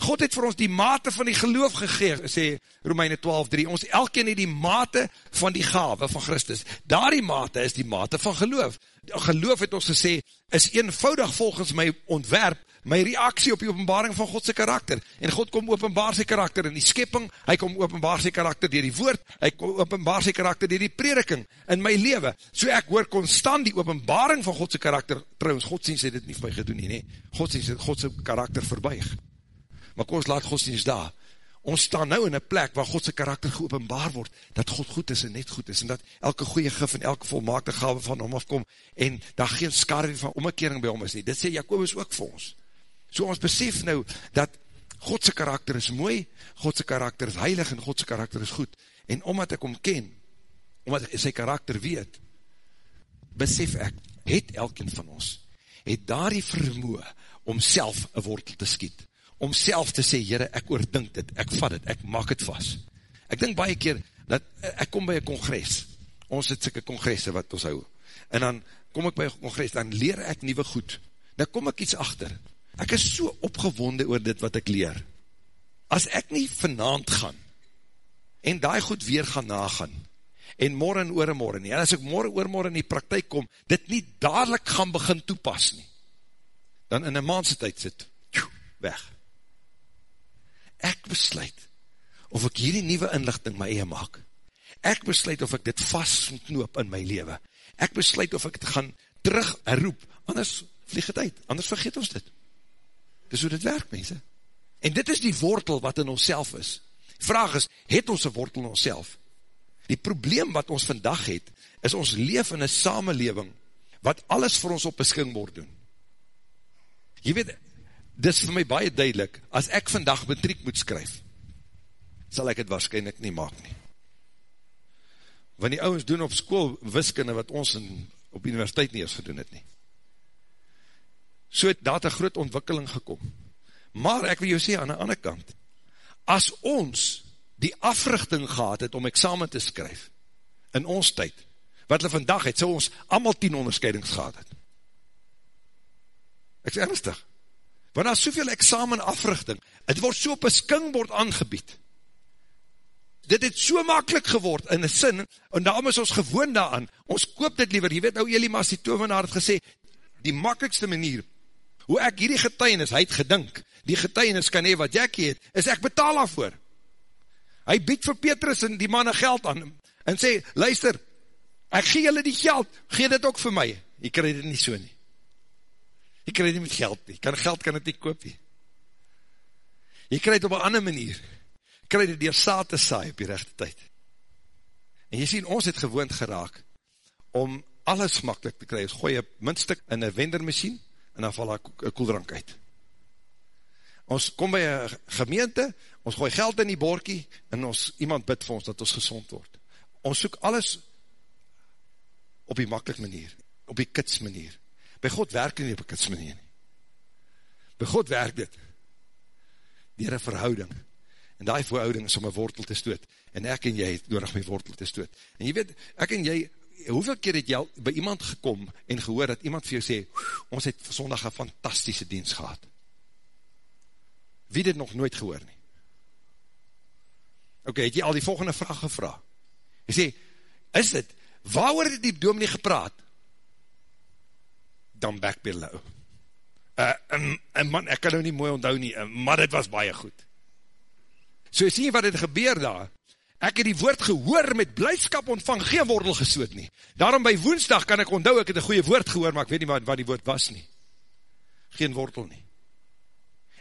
God het vir ons die mate van die geloof gegeer, sê Romeine 12.3, ons elkeen het die mate van die gave van Christus. Daar die mate is die mate van geloof. Geloof het ons gesê, is eenvoudig volgens my ontwerp, my reaksie op die openbaring van Godse karakter. En God kom openbaar sy karakter in die skepping, hy kom openbaar sy karakter dier die woord, hy kom openbaar sy karakter dier die prediking in my leven. So ek hoor constant die openbaring van Godse karakter, trouwens, godsdienst het dit nie vir my gedoen nie, nie. godsdienst het Godse karakter verbuig. Maar kom ons laat godsdienst daar. Ons staan nou in een plek waar Godse karakter geopenbaar word, dat God goed is en net goed is, en dat elke goeie gif en elke volmaakte gave van hom afkom, en daar geen skade van omkering by hom is nie. Dit sê Jacobus ook vir ons. So ons besef nou, dat Godse karakter is mooi, Godse karakter is heilig, en Godse karakter is goed. En omdat ek hom ken, omdat ek sy karakter weet, besef ek, het elkeen van ons, het daar die vermoe, om self een wortel te skiet. Om self te sê, Heere, ek oordink dit, ek vat dit, ek maak het vast. Ek dink baie keer, dat ek kom by een congres, ons het sikke congresse wat ons hou, en dan kom ek by een congres, dan leer ek nieuwe goed, dan kom ek iets achter, ek is so opgewonde oor dit wat ek leer, as ek nie vanavond gaan, en die goed weer gaan nagaan, en morgen en oor en morgen nie, en as ek morgen oor morgen in die praktijk kom, dit nie dadelijk gaan begin toepas nie, dan in een maandse tyd sit, weg, ek besluit of ek hierdie nieuwe inlichting my eie maak. Ek besluit of ek dit vastknoop in my leven. Ek besluit of ek het gaan terug herroep, anders vlieg het uit, anders vergeet ons dit. Dis hoe dit werk, mense. En dit is die wortel wat in ons is. Vraag is, het ons een wortel in ons Die probleem wat ons vandag het, is ons leef in een samenleving, wat alles vir ons op besking word doen. Jy weet, dit is vir my baie duidelik, as ek vandag matriek moet skryf, sal ek het waarschijnlijk nie maak nie. Want die ouwens doen op school wiskunde wat ons in, op universiteit nie eens gedoen het nie. So het daar een groot ontwikkeling gekom. Maar ek wil jou sê aan die ander kant, as ons die africhting gehad het om examen te skryf, in ons tyd, wat hulle vandag het, so ons allemaal tien onderscheidings gehad het. Ek is ernstig. Want daar is soveel examen africhting, het word so op een skingbord aangebied. Dit het so makkelijk geword, in een sin, en daarom is ons gewoon daaraan, ons koop dit liever, jy weet nou, Elimas die tovenaar het gesê, die makkelijkste manier, hoe ek hierdie getuienis, hy het gedink, die getuienis kan hee wat Jackie het, is ek betaal daarvoor. Hy bied vir Petrus en die manne geld aan, en sê, luister, ek gee julle die geld, gee dit ook vir my. Jy krij dit nie so nie. Jy krij dit met geld nie. Kan geld kan dit nie koop nie. Jy krij dit op een ander manier. Jy krij dit dier saad te saai op die rechte tyd. En jy sien, ons het gewoond geraak om alles makkelijk te kry. Ons gooi een muntstuk in een wendermachine en dan val een koeldrank uit. Ons kom by een gemeente, ons gooi geld in die borkie, en ons, iemand bid vir ons dat ons gezond word. Ons soek alles op die makkelijk manier, op die kits manier. By God werk nie op die kits manier nie. By God werk dit, dier een verhouding, en die verhouding is om een wortel te stoot, en ek en jy het nodig my wortel te stoot. En jy weet, ek en jy, hoeveel keer het jy by iemand gekom, en gehoor dat iemand vir jou sê, ons het zondag een fantastische dienst gehad. Wie dit nog nooit gehoor nie? Ok, het jy al die volgende vraag gevra? Jy sê, is dit, waar het die dominee gepraat? Dan backpedal nou. Uh, en, en man, ek kan nou nie mooi onthou nie, uh, maar dit was baie goed. So jy wat het gebeur daar? Ek het die woord gehoor met blijdskap ontvang, geen wortel gesoot nie. Daarom by woensdag kan ek onthou, ek het een goeie woord gehoor, maar ek weet nie wat, wat die woord was nie. Geen wortel nie.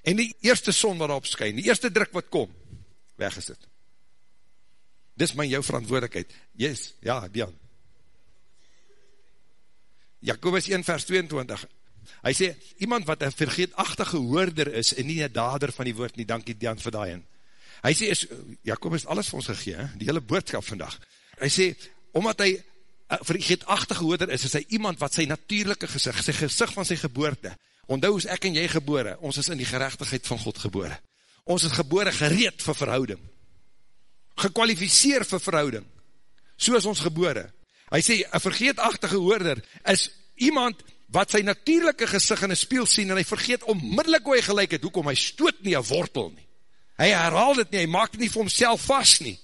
En die eerste son wat op skyn, die eerste druk wat kom, weg is dit. Dis my jou verantwoordelikheid. Yes, ja, Dian. Jacobus 1 vers 22, hy sê, iemand wat een vergeetachtige hoorder is, en nie een dader van die woord nie, dankie Dian vir daai Hy sê, is, Jacobus alles vir ons gegee, die hele boodskap vandag. Hy sê, omdat hy vergeetachtige hoorder is, is hy iemand wat sy natuurlijke gezicht, sy gezicht van sy geboorte, Onthou is ek en jy gebore, ons is in die gerechtigheid van God gebore. Ons is gebore gereed vir verhouding. Gekwalificeer vir verhouding. So is ons gebore. Hy sê, een vergeetachtige hoorder is iemand wat sy natuurlijke gezicht in een spiel sien en hy vergeet onmiddellik hoe hy gelijk het, hoekom hy stoot nie een wortel nie. Hy herhaal dit nie, hy maak nie vir homself vast nie.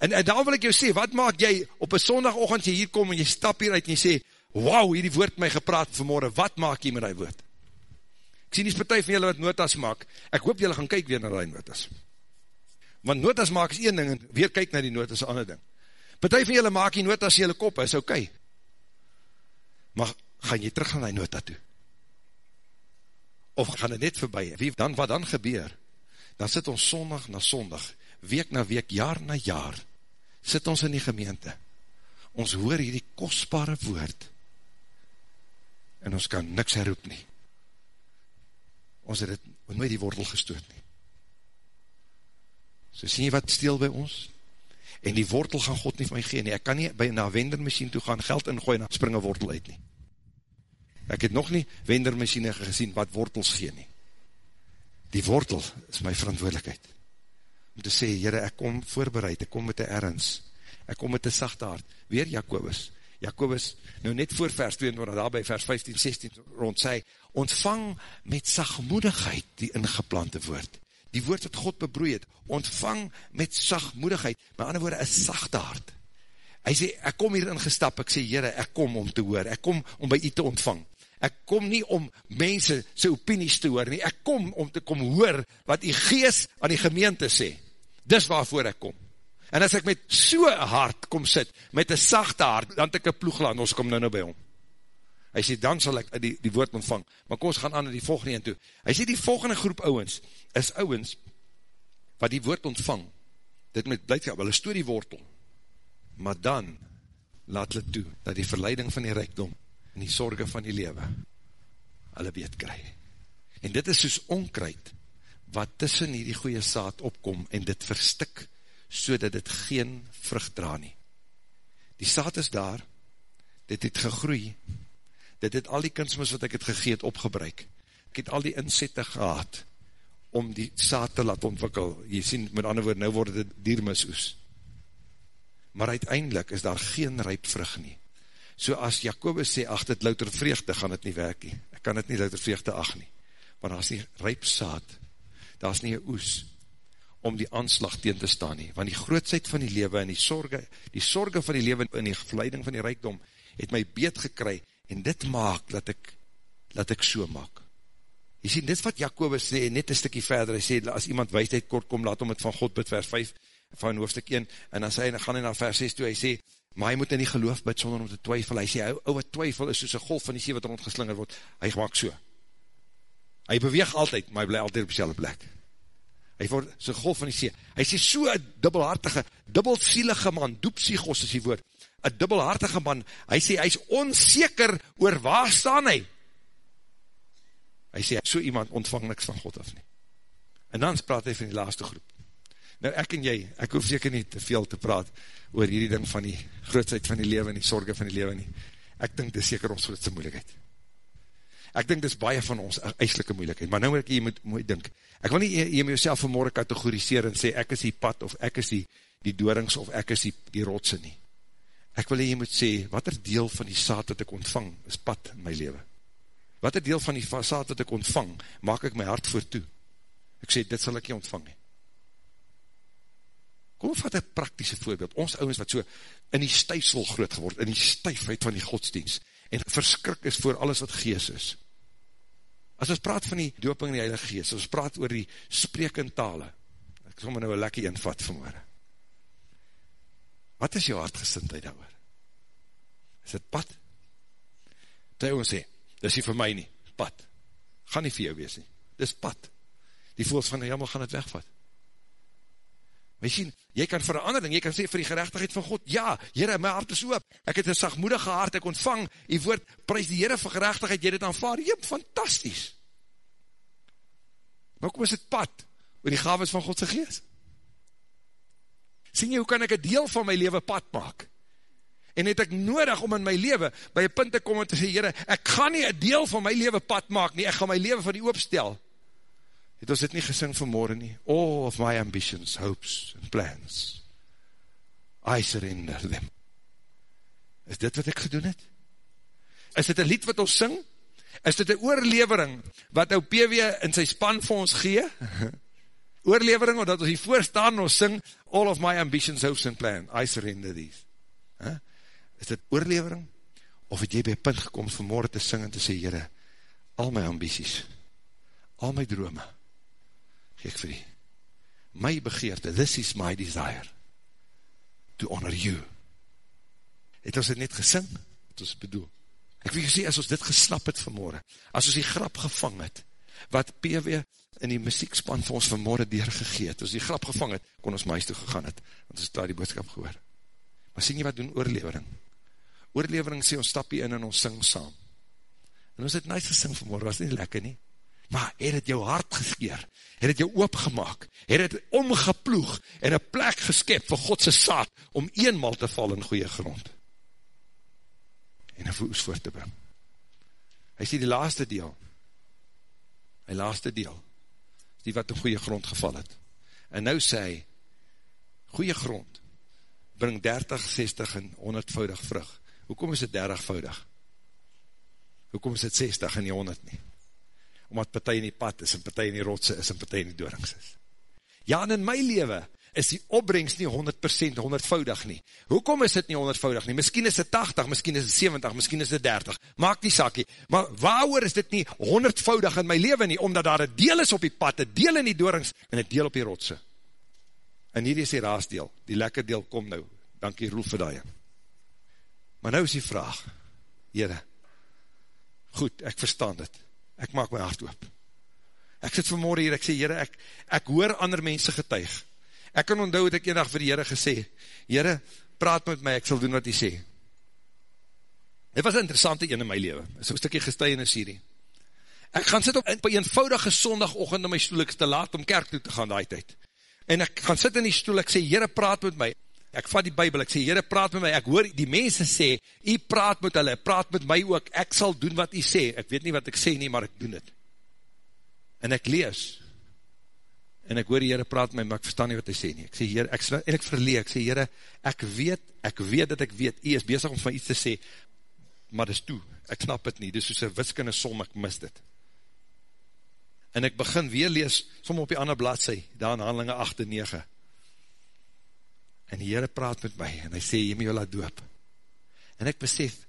En, en daar wil ek jou sê, wat maak jy op een sondagochtend jy hier kom en jy stap hier uit en jy sê, wauw, hierdie woord my gepraat vanmorgen, wat maak jy met die woord? Ek sien die partij van julle wat notas maak, ek hoop julle gaan kyk weer na die notas. Want notas maak is een ding, en weer kyk na die notas is ander ding. Partij van julle maak die notas julle kop, is ok. Maar gaan jy terug na die nota toe? Of gaan dit net voorbij? Wie, dan, wat dan gebeur? Dan sit ons sondag na sondag, week na week, jaar na jaar, sit ons in die gemeente. Ons hoor hierdie kostbare woord, en ons kan niks herroep nie. Ons het het nooit die wortel gestoot nie. So sien jy wat steel by ons? En die wortel gaan God nie vir my gee nie. Ek kan nie by na wendermachine toe gaan geld ingooi en spring een wortel uit nie. Ek het nog nie wendermachine gezien wat wortels gee nie. Die wortel is my verantwoordelikheid. Om te sê, jyre, ek kom voorbereid, ek kom met die ergens, ek kom met die sachte hart. Weer Jacobus, Jacobus, nou net voor vers 22, daar by vers 15, 16 rond sê, ontvang met sagmoedigheid die ingeplante woord. Die woord wat God bebroei het, ontvang met sagmoedigheid, my ander woorde, is sachte hart. Hy sê, ek kom hier ingestap, ek sê, Heere, ek kom om te hoor, ek kom om by u te ontvang. Ek kom nie om mense sy opinies te hoor nie, ek kom om te kom hoor wat die geest aan die gemeente sê. Dis waarvoor ek kom. En as ek met so'n hart kom sit, met een sachte hart, dan het ek een ploeglaan, ons kom nou nou by hom. Hy sê, dan sal ek die, die woord ontvang. Maar kom ons gaan aan na die volgende een toe. Hy sê, die volgende groep ouwens, is ouwens, wat die woord ontvang, dit met blijdskap, hulle stoor die wortel. Maar dan, laat hulle toe, dat die verleiding van die rijkdom, en die sorge van die lewe, hulle weet kry. En dit is soos onkruid, wat tussen die goeie saad opkom, en dit verstik, so dat dit geen vrucht dra nie. Die saad is daar, dit het gegroei, dit het al die kunstmis wat ek het gegeet opgebruik, ek het al die inzette gehad, om die saad te laat ontwikkel, jy sien, met ander woord, nou word dit diermis oes, maar uiteindelik is daar geen ryp vrug nie, so as Jacobus sê, ach, dit louter vreugde, gaan dit nie werk nie, ek kan dit nie louter vreugde ach nie, want daar is nie ryp saad, daar is nie een oes, om die aanslag teen te staan nie, want die grootsheid van die lewe en die sorge, die sorge van die lewe en die verleiding van die rijkdom, het my beet gekry, en dit maak dat ek, dat ek so maak. Jy sien, dit wat Jacobus sê, net een stikkie verder, hy sê, as iemand wijsheid kort kom, laat om het van God bid, vers 5, van hoofdstuk 1, en dan sê hy, dan gaan hy na vers 6 toe, hy sê, maar hy moet in die geloof bid, sonder om te twyfel, hy sê, ou, wat twyfel is soos een golf van die see wat rondgeslinger word, hy maak so. Hy beweeg altyd, maar hy bly altyd op die plek. Hy word so golf van die see. Hy sê so een dubbelhartige, dubbelsielige man, doepsiegos is die woord, een dubbelhartige man, hy sê, hy is onzeker oor waar staan hy. Hy sê, so iemand ontvang niks van God af nie. En dan praat hy van die laaste groep. Nou ek en jy, ek hoef seker nie te veel te praat oor hierdie ding van die grootsheid van die lewe en die sorge van die lewe nie. Ek dink dit is seker ons grootste moeilijkheid. Ek dink dit is baie van ons eislike moeilijkheid, maar nou moet ek jy moet mooi dink. Ek wil nie jy met jouself vanmorgen kategoriseer en sê ek is die pad of ek is die, die doorings of ek is die, die rotse nie. Ek wil jy moet sê, wat er deel van die saad wat ek ontvang is pad in my leven. Wat er deel van die saad wat ek ontvang, maak ek my hart voor toe. Ek sê, dit sal ek nie ontvang nie. Kom vat een praktische voorbeeld. Ons ouwens wat so in die stuifsel groot geword, in die stuifheid van die godsdienst, en verskrik is voor alles wat gees is. As ons praat van die dooping in die Heilige Geest, as ons praat oor die spreek in tale, ek sal my nou een lekkie invat vanmorgen. Wat is jou hartgesintheid daar Is dit pad? Ty ons sê, dis nie vir my nie, pad. Gaan nie vir jou wees nie, dis pad. Die voels van die jammer gaan het wegvat. Jy sien, jy kan vir een ander ding, jy kan sê vir die gerechtigheid van God, ja, Heere, my hart is oop, ek het een sagmoedige hart, ek ontvang, die woord, prijs die Heere vir gerechtigheid, jy dit aanvaar, jy, fantastisch. Maar kom is het pad, oor die gaves van Godse geest? Sien jy, hoe kan ek een deel van my leven pad maak? En het ek nodig om in my leven, by een punt te kom en te sê, Heere, ek gaan nie een deel van my leven pad maak nie, ek gaan my leven van die oopstel, het ons dit nie gesing vanmorgen nie, all of my ambitions, hopes and plans, I surrender them. Is dit wat ek gedoen het? Is dit een lied wat ons sing? Is dit een oorlevering, wat nou PW in sy span vir ons gee? oorlevering, omdat ons hier voorstaan en ons sing, all of my ambitions, hopes and plans, I surrender these. Huh? Is dit oorlevering? Of het jy by punt gekom vanmorgen te sing en te sê, Heere, al my ambities, al my drome, ek vir die. My begeerte, this is my desire, to honor you. Het ons het net gesing, wat ons bedoel. Ek wil sê, as ons dit gesnap het vanmorgen, as ons die grap gevang het, wat PW in die muziekspan vir ons vanmorgen deurgegeet, as die grap gevang het, kon ons muis toe gegaan het, want ons het daar die boodskap gehoor. Maar sien jy wat doen oorlevering? Oorlevering sê, ons stap hier in en ons sing saam. En ons het nice gesing vanmorgen, was nie lekker nie? Maar het het jou hart geskeer, het het jou oopgemaak, het het omgeploeg en een plek geskep vir Godse saad om eenmaal te val in goeie grond en een voes voor te bring. Hy sê die laaste deel, die laaste deel, die wat in goeie grond geval het. En nou sê hy, goeie grond, bring 30, 60 en 100voudig vrug. Hoekom is het 30voudig? Hoekom is het 60 en nie 100 nie? Omdat partij in die pad is, en partij in die rotse is, en partij in die doorings is. Ja, en in my leven is die opbrengst nie 100% honderdvoudig nie. Hoekom is dit nie honderdvoudig nie? Misschien is dit 80, misschien is dit 70, misschien is dit 30. Maak die sakie. Maar waarover is dit nie honderdvoudig in my leven nie? Omdat daar een deel is op die pad, een deel in die doorings, en een deel op die rotse. En hier is die raasdeel, die lekker deel kom nou, dankie Roel vir daai. Maar nou is die vraag, Heere, goed, ek verstaan dit, ek maak my hart oop. Ek sit vanmorgen hier, ek sê, Heere, ek, ek hoor ander mense getuig. Ek kan onthou dat ek eendag vir die Heere gesê, Heere, praat met my, ek sal doen wat hy sê. Dit was een interessante een in my leven, so een stukje gestuienis hierdie. Ek gaan sit op een eenvoudige sondagochtend in my stoel, ek is te laat om kerk toe te gaan die tijd. En ek gaan sit in die stoel, ek sê, Heere, praat met my. Ek vat die bybel, ek sê, Heere, praat met my. Ek hoor, die mense sê, jy praat met hulle, praat met my ook, ek sal doen wat jy sê. Ek weet nie wat ek sê nie, maar ek doen het. En ek lees, en ek hoor die Heere praat met my, maar ek verstaan nie wat hy sê nie. Ek sê, Heere, ek, en ek verlee, ek sê, Heere, ek weet, ek weet dat ek weet, jy is bezig om van iets te sê, maar dis toe, ek snap het nie, dis soos een wiskunde som, ek mis dit. En ek begin weer lees, som op die ander bladzij, daar in handelinge 8 en 9, en die Heere praat met my, en hy sê, jy moet jou laat doop, en ek besef,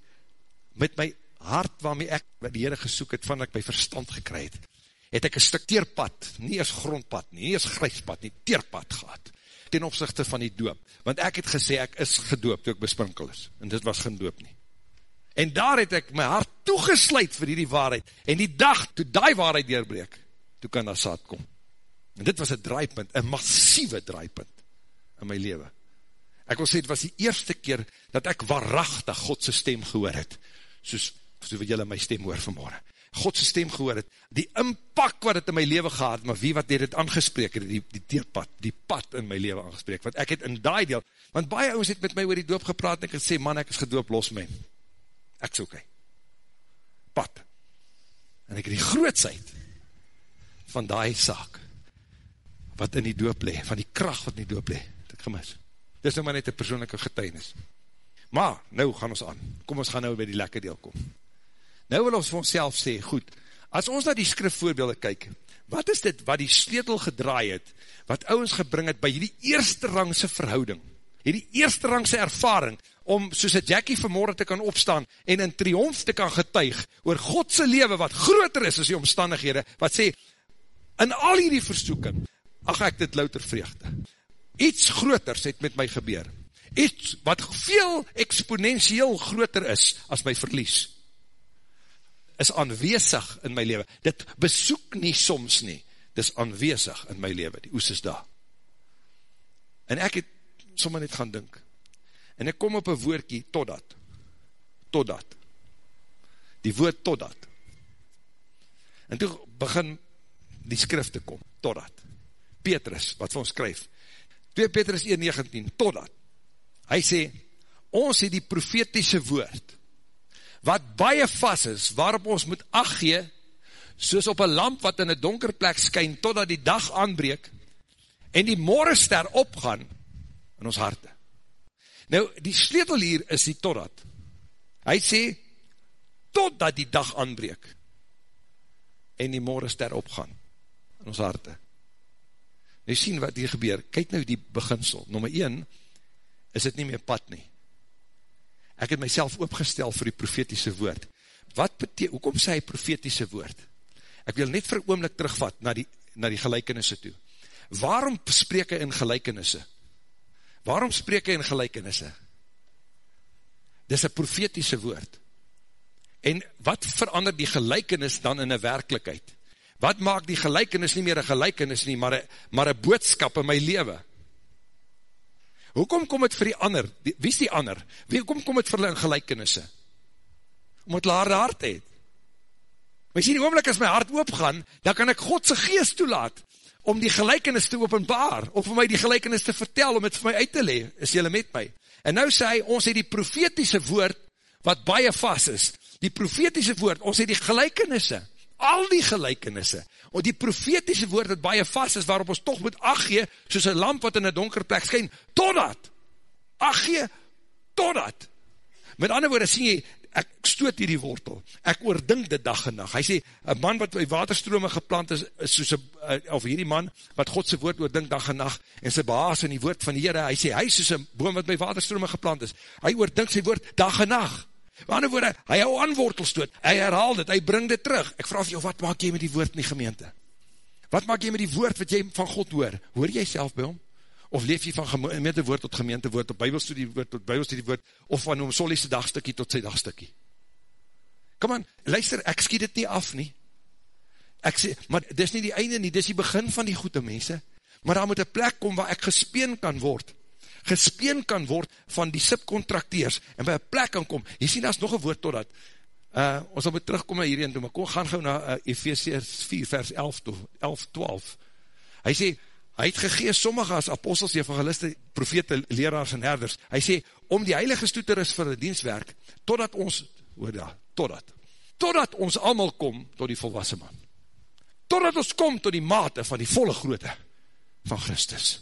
met my hart waarmee ek die Heere gesoek het, van ek my verstand gekry het, het ek een stuk teerpad, nie as grondpad, nie as grijspad, nie teerpad gehad, ten opzichte van die doop, want ek het gesê, ek is gedoop, toe ek besprinkel is, en dit was geen doop nie, en daar het ek my hart toegesluit vir die waarheid, en die dag, toe die waarheid deurbreek, toe kan daar saad kom. En dit was een draaipunt, een massieve draaipunt in my leven. Ek wil sê, het was die eerste keer dat ek waarachtig Godse stem gehoor het, soos, soos wat jylle my stem hoor vanmorgen. Godse stem gehoor het, die inpak wat het in my leven gehad, maar wie wat het het aangespreek, die, die teerpad, die pad in my leven aangespreek, want ek het in die deel, want baie ouwens het met my oor die doop gepraat, en ek het sê, man, ek is gedoop, los my. Ek sê, oké, okay. pad. En ek het die grootsheid, van die saak, wat in die doop le, van die kracht wat in die doop le, het ek gemis. Dit is nou maar net een persoonlijke getuinis. Maar, nou gaan ons aan, kom ons gaan nou by die lekker deel kom. Nou wil ons vir ons sê, goed, as ons na die skrifvoorbeelde kyk, wat is dit wat die sleutel gedraai het, wat ouwens gebring het by die eerste rangse verhouding, hierdie eerste rangse ervaring, om soos een Jackie vanmorgen te kan opstaan, en in triomf te kan getuig, oor Godse leven wat groter is as die omstandighede, wat sê, in al hierdie versoeking, ach ek dit louter vreugde, iets groters het met my gebeur, iets wat veel exponentieel groter is as my verlies, is aanwezig in my leven, dit besoek nie soms nie, dit is aanwezig in my leven, die oes is daar, en ek het sommer net gaan dink, en ek kom op een woordkie, totdat, totdat, die woord totdat, en toe begin die skrifte kom, totdat. Petrus, wat vir ons skryf, 2 Petrus 1,19, totdat. Hy sê, ons het die profetiese woord, wat baie vast is, waarop ons moet achtgee, soos op een lamp wat in een donker plek skyn, totdat die dag aanbreek, en die morgenster opgaan, in ons harte. Nou, die sleutel hier is die totdat. Hy sê, totdat die dag aanbreek, en die morgenster opgaan in ons harte. Nou sien wat hier gebeur, kyk nou die beginsel, nummer 1, is het nie meer pad nie. Ek het myself opgestel vir die profetiese woord. Wat beteken, hoekom sê hy profetiese woord? Ek wil net vir oomlik terugvat na die, na die gelijkenisse toe. Waarom spreek hy in gelijkenisse? Waarom spreek hy in gelijkenisse? Dis een profetiese woord. En wat verander die gelijkenis dan in een werkelijkheid? Wat maak die gelijkenis nie meer een gelijkenis nie, maar een, maar een boodskap in my leven? Hoekom kom het vir die ander? Wie is die ander? Hoekom kom het vir hulle in gelijkenisse? Omdat hulle harde hart het. Maar jy sien, die oomlik as my hart oopgaan, dan kan ek Godse geest toelaat, om die gelijkenis te openbaar, om my die gelijkenis te vertel, om het vir my uit te le, is jylle met my. En nou sê hy, ons het die profetiese woord, wat baie vast is, die profetiese woord, ons het die gelijkenisse, al die gelijkenisse, of die profetiese woord het baie vast is, waarop ons toch moet achtgee, soos een lamp wat in een donker plek skyn, totdat, achtgee, totdat, met ander woorde, sien jy, ek stoot hier die wortel, ek oordink dit dag en nacht, hy sê, een man wat by waterstrome geplant is, is soos een, eh, of hierdie man, wat Godse woord oordink dag en nacht, en sy baas in die woord van die Heere, hy sê, hy is soos een boom wat by waterstrome geplant is, hy oordink sy woord dag en nacht, Maar ander woorde, hy hou aan wortelstoot, hy herhaal dit, hy bring dit terug. Ek vraag jou, wat maak jy met die woord in die gemeente? Wat maak jy met die woord wat jy van God hoor? Hoor jy self by hom? Of leef jy van gemeente woord tot gemeente woord, tot bybelstudie woord tot bybelstudie woord, of van oom Solly's dagstukkie tot sy dagstukkie? Kom aan, luister, ek skiet dit nie af nie. Ek sê, maar dis nie die einde nie, dis die begin van die goede mense. Maar daar moet een plek kom waar ek gespeen kan word. Gespeen kan word van die subcontracteers. En by een plek kan kom. Jy sien, daar is nog een woord tot dat. Uh, ons sal moet terugkom na hierin toe, maar kom, gaan gauw na uh, Ephesians 4 vers 11, 11, 12. Hy sê, hy het gegees sommige as apostels, evangeliste, profete, leraars en herders. Hy sê, om die heilige stoeter is vir die dienstwerk, totdat ons, hoor daar, totdat, totdat ons allemaal kom tot die volwassen man. Totdat ons kom tot die mate van die volle groote van Christus.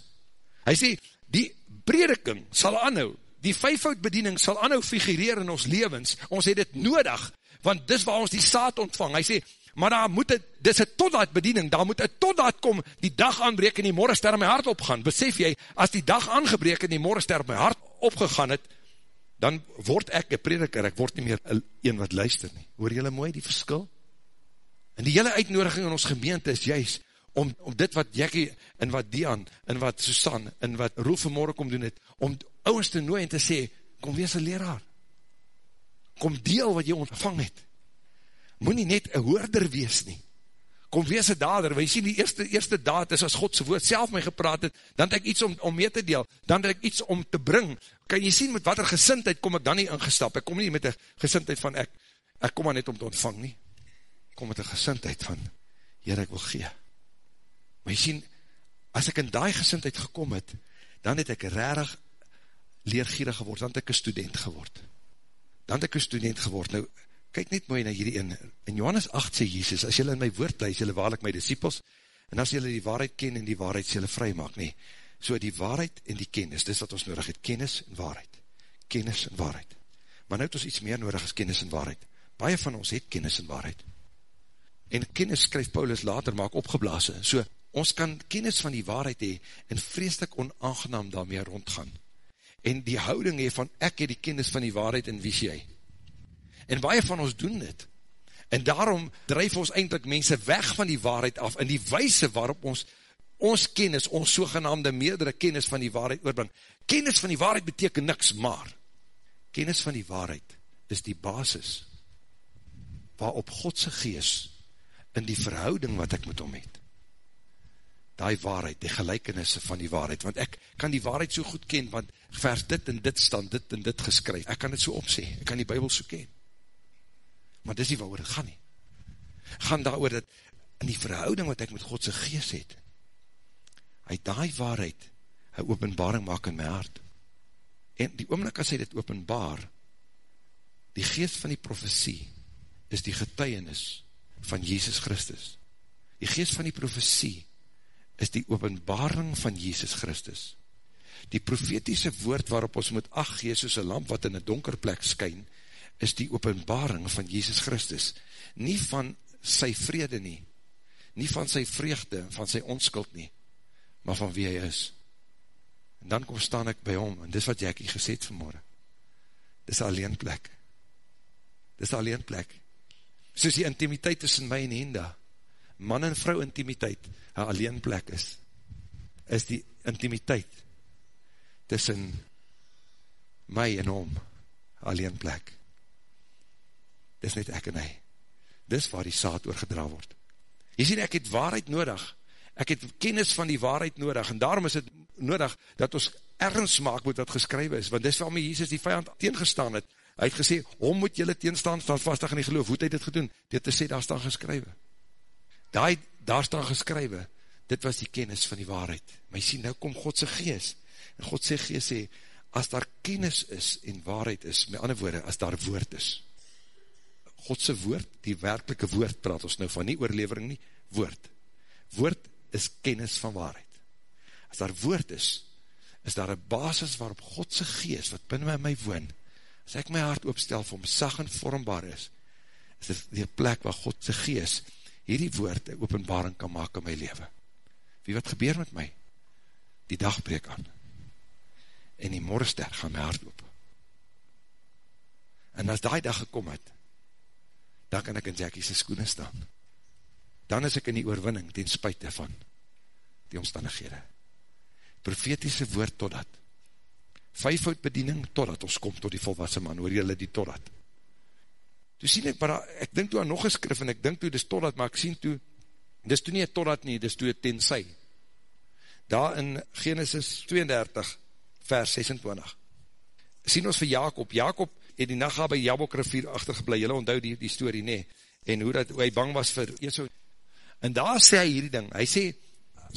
Hy sê, die prediking sal anhou, die vijfhoud bediening sal anhou figureer in ons levens, ons het dit nodig, want dis waar ons die saad ontvang. Hy sê, maar daar moet het, dis het totdat bediening, daar moet het totdat kom, die dag aanbreek en die morgenster my hart opgaan. Besef jy, as die dag aangebreek en die morgenster my hart opgegaan het, dan word ek een prediker, ek word nie meer een wat luister nie. Hoor jylle mooi die verskil? En die hele uitnodiging in ons gemeente is juist, om, om dit wat Jackie, en wat Dian, en wat Susan, en wat Roel vanmorgen kom doen het, om ouwens te nooi en te sê, kom wees een leraar. Kom deel wat jy ontvang het. Moet nie net een hoorder wees nie. Kom wees een dader, want jy sien die eerste, eerste daad is as Godse woord self my gepraat het, dan het ek iets om, om mee te deel, dan het ek iets om te bring. Kan jy sien met wat er gesintheid kom ek dan nie ingestap, ek kom nie met die gesintheid van ek, ek kom maar net om te ontvang nie, ek kom met die gesintheid van, hier ek wil gee. Maar jy sien, as ek in die gesintheid gekom het, dan het ek rarig leergierig geword, dan het ek een student geword. Dan het ek een student geword. Nou, kyk net mooi na hierdie in, in Johannes 8 sê Jesus, as jylle in my woord bly, is jylle waarlik my disciples, en as jylle die waarheid ken en die waarheid jylle vry maak, nee, so die waarheid en die kennis, dis wat ons nodig het, kennis en waarheid, kennis en waarheid, maar nou het ons iets meer nodig as kennis en waarheid, baie van ons het kennis en waarheid, en kennis skryf Paulus later maak opgeblaas, so ons kan kennis van die waarheid hee, en vreeslik onaangenaam daarmee rondgaan, en die houding hee van ek het die kennis van die waarheid en wie jy, En baie van ons doen dit. En daarom drijf ons eindelijk mense weg van die waarheid af, en die wijse waarop ons, ons kennis, ons sogenaamde meerdere kennis van die waarheid oorbring. Kennis van die waarheid beteken niks, maar kennis van die waarheid is die basis waarop Godse gees in die verhouding wat ek met hom het, die waarheid, die gelijkenisse van die waarheid, want ek kan die waarheid so goed ken, want vers dit en dit staan, dit en dit geskryf, ek kan dit so opsê, ek kan die bybel so ken, maar dis nie waar het gaan nie. Gaan daar oor dat in die verhouding wat ek met Godse geest het, hy die waarheid, hy openbaring maak in my hart. En die oomlik as hy dit openbaar, die geest van die profesie, is die getuienis van Jesus Christus. Die geest van die profesie, is die openbaring van Jesus Christus. Die profetiese woord waarop ons moet ach, Jezus een lamp wat in een donker plek skyn, is die openbaring van Jesus Christus, nie van sy vrede nie, nie van sy vreugde, van sy onskuld nie, maar van wie hy is. En dan kom staan ek by hom, en dis wat Jackie gesê het vanmorgen, dis alleen plek, dis alleen plek, soos die intimiteit tussen my en Henda, man en vrou intimiteit, een alleen plek is, is die intimiteit tussen my en hom, alleen plek dis net ek en hy. Dis waar die saad oorgedra word. Jy sien, ek het waarheid nodig, ek het kennis van die waarheid nodig, en daarom is het nodig, dat ons ergens maak moet wat geskrywe is, want dis waarmee Jesus die vijand teengestaan het, hy het gesê, hom moet jylle teenstaan, staan vastig in die geloof, hoe het hy dit gedoen? Dit te sê, daar staan geskrywe. Daar, daar staan geskrywe, dit was die kennis van die waarheid. Maar jy sien, nou kom Godse geest, en Godse geest sê, as daar kennis is en waarheid is, met ander woorde, as daar woord is, Godse woord, die werkelike woord, praat ons nou van nie oorlevering nie, woord. Woord is kennis van waarheid. As daar woord is, is daar een basis waarop Godse geest, wat binnen my, my woon, as ek my hart opstel vir hom sag en vormbaar is, is dit die plek waar Godse geest hierdie woord een openbaring kan maak in my leven. Wie wat gebeur met my? Die dag breek aan. En die morgenster gaan my hart open. En as die dag gekom het, dan kan ek in Jackie's skoene staan. Dan is ek in die oorwinning, ten spuite van die omstandighede. profetiese woord totdat. Vijfhoud bediening totdat ons kom tot die volwassen man, hoor jylle die totdat. Toe sien ek, maar ek dink toe aan nog een skrif, en ek dink toe, dis totdat, maar ek sien toe, dis toe nie totdat nie, dis toe tensy. Daar in Genesis 32, vers 26, sien ons vir Jacob, Jacob het die nacht by Jabok rivier achtergeblij, jylle onthou die, die story nie, en hoe, dat, hoe hy bang was vir Esau, en daar sê hy hierdie ding, hy sê,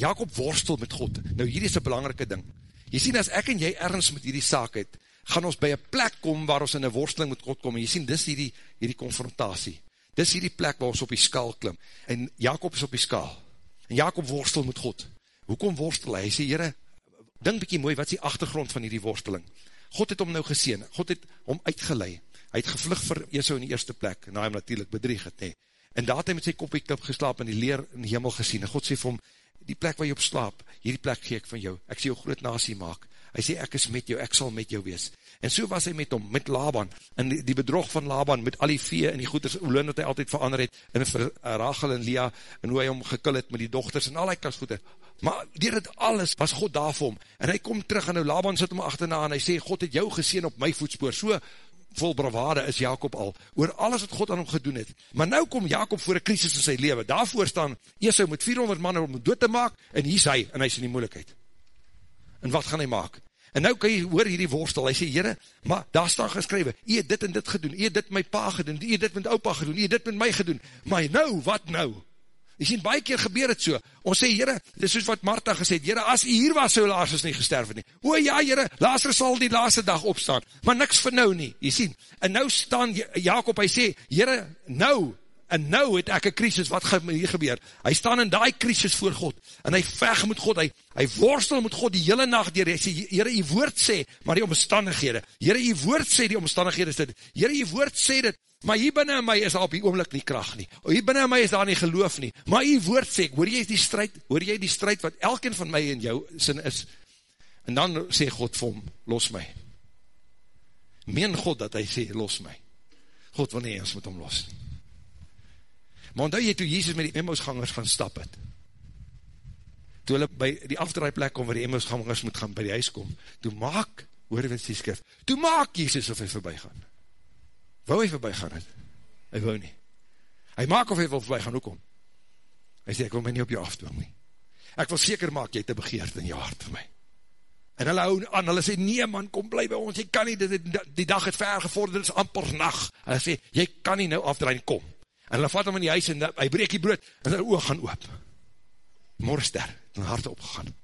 Jacob worstel met God, nou hier is een belangrike ding, jy sien as ek en jy ergens met hierdie saak het, gaan ons by een plek kom waar ons in een worsteling met God kom, en jy sien, dis hierdie, hierdie confrontatie, dis hierdie plek waar ons op die skaal klim, en Jacob is op die skaal, en Jacob worstel met God, hoekom worstel hy? Hy sê, jyre, ding bykie mooi, wat is die achtergrond van hierdie worsteling? God het hom nou geseen, God het hom uitgeleid, hy het gevlug vir Esau in die eerste plek, en hy hem natuurlijk bedrieg het, nee. en daar het hy met sy kopie klip geslaap, en die leer in die hemel gesien, en God sê vir hom, die plek waar jy op slaap, hierdie plek gee ek van jou, ek sê jou groot nasie maak, hy sê ek is met jou, ek sal met jou wees, en so was hy met hom, met Laban, en die, die bedrog van Laban, met al die vee en die goeders, hoe loon dat hy altyd verander het, en vir Rachel en Lea, en hoe hy hom gekil het met die dochters, en al die kasgoede, maar dier het alles, was God daar vir hom, en hy kom terug, en nou Laban sit hom achterna, en hy sê, God het jou geseen op my voetspoor, so vol bravade is Jacob al, oor alles wat God aan hom gedoen het, maar nou kom Jacob voor een krisis in sy leven, daarvoor staan, Esau met 400 mannen om dood te maak, en hier is hy, en hy is in die moeilijkheid, en wat gaan hy maak? En nou kan jy hoor hierdie worstel, hy sê, jyre, maar daar staan geskrywe, jy het dit en dit gedoen, jy het dit my pa gedoen, jy het dit met opa gedoen, jy het dit met my gedoen, maar nou, wat nou? Jy sien, baie keer gebeur het so. Ons sê, Heere, dit is soos wat Martha gesê het, Heere, as jy hier was, sou Lazarus nie gesterf nie. O ja, Heere, Lazarus sal die laaste dag opstaan, maar niks vir nou nie, jy sien. En nou staan Jacob, hy sê, Heere, nou, en nou het ek een krisis, wat gaan hier gebeur? Hy staan in die krisis voor God, en hy veg met God, hy, hy worstel met God die hele nacht, dier, hy sê, Heere, jy woord sê, maar die omstandighede, Heere, jy woord sê, die omstandighede is dit, Heere, jy woord sê dit, maar hier binnen in my is daar op die oomlik nie kracht nie, hier binnen in my is daar nie geloof nie, maar hier woord sê, hoor jy die strijd, hoor jy die strijd wat elkeen van my in jou sin is, en dan sê God vir hom, los my, meen God dat hy sê, los my, God wil nie eens met hom los nie, maar onthou jy toe Jesus met die emmousgangers gaan stap het, toe hulle by die afdraaiplek kom, waar die emmousgangers moet gaan by die huis kom, toe maak, hoor wat die skrif, toe maak Jesus of hy voorbij gaan, Wou hy voorbij gaan het? Hy wou nie. Hy maak of hy wil voorbij gaan, hoekom? Hy sê, ek wil my nie op jou afdwing nie. Ek wil seker maak, jy te begeerd in jou hart vir my. En hulle hou aan, hulle sê, nee man, kom bly by ons, jy kan nie, die, die, die dag het ver gevorderd, dit is amper nacht. Hulle sê, jy kan nie nou afdraai, kom. En hulle vat hom in die huis, en hy breek die brood, en sy oog gaan oop. Morster, en hart opgegaan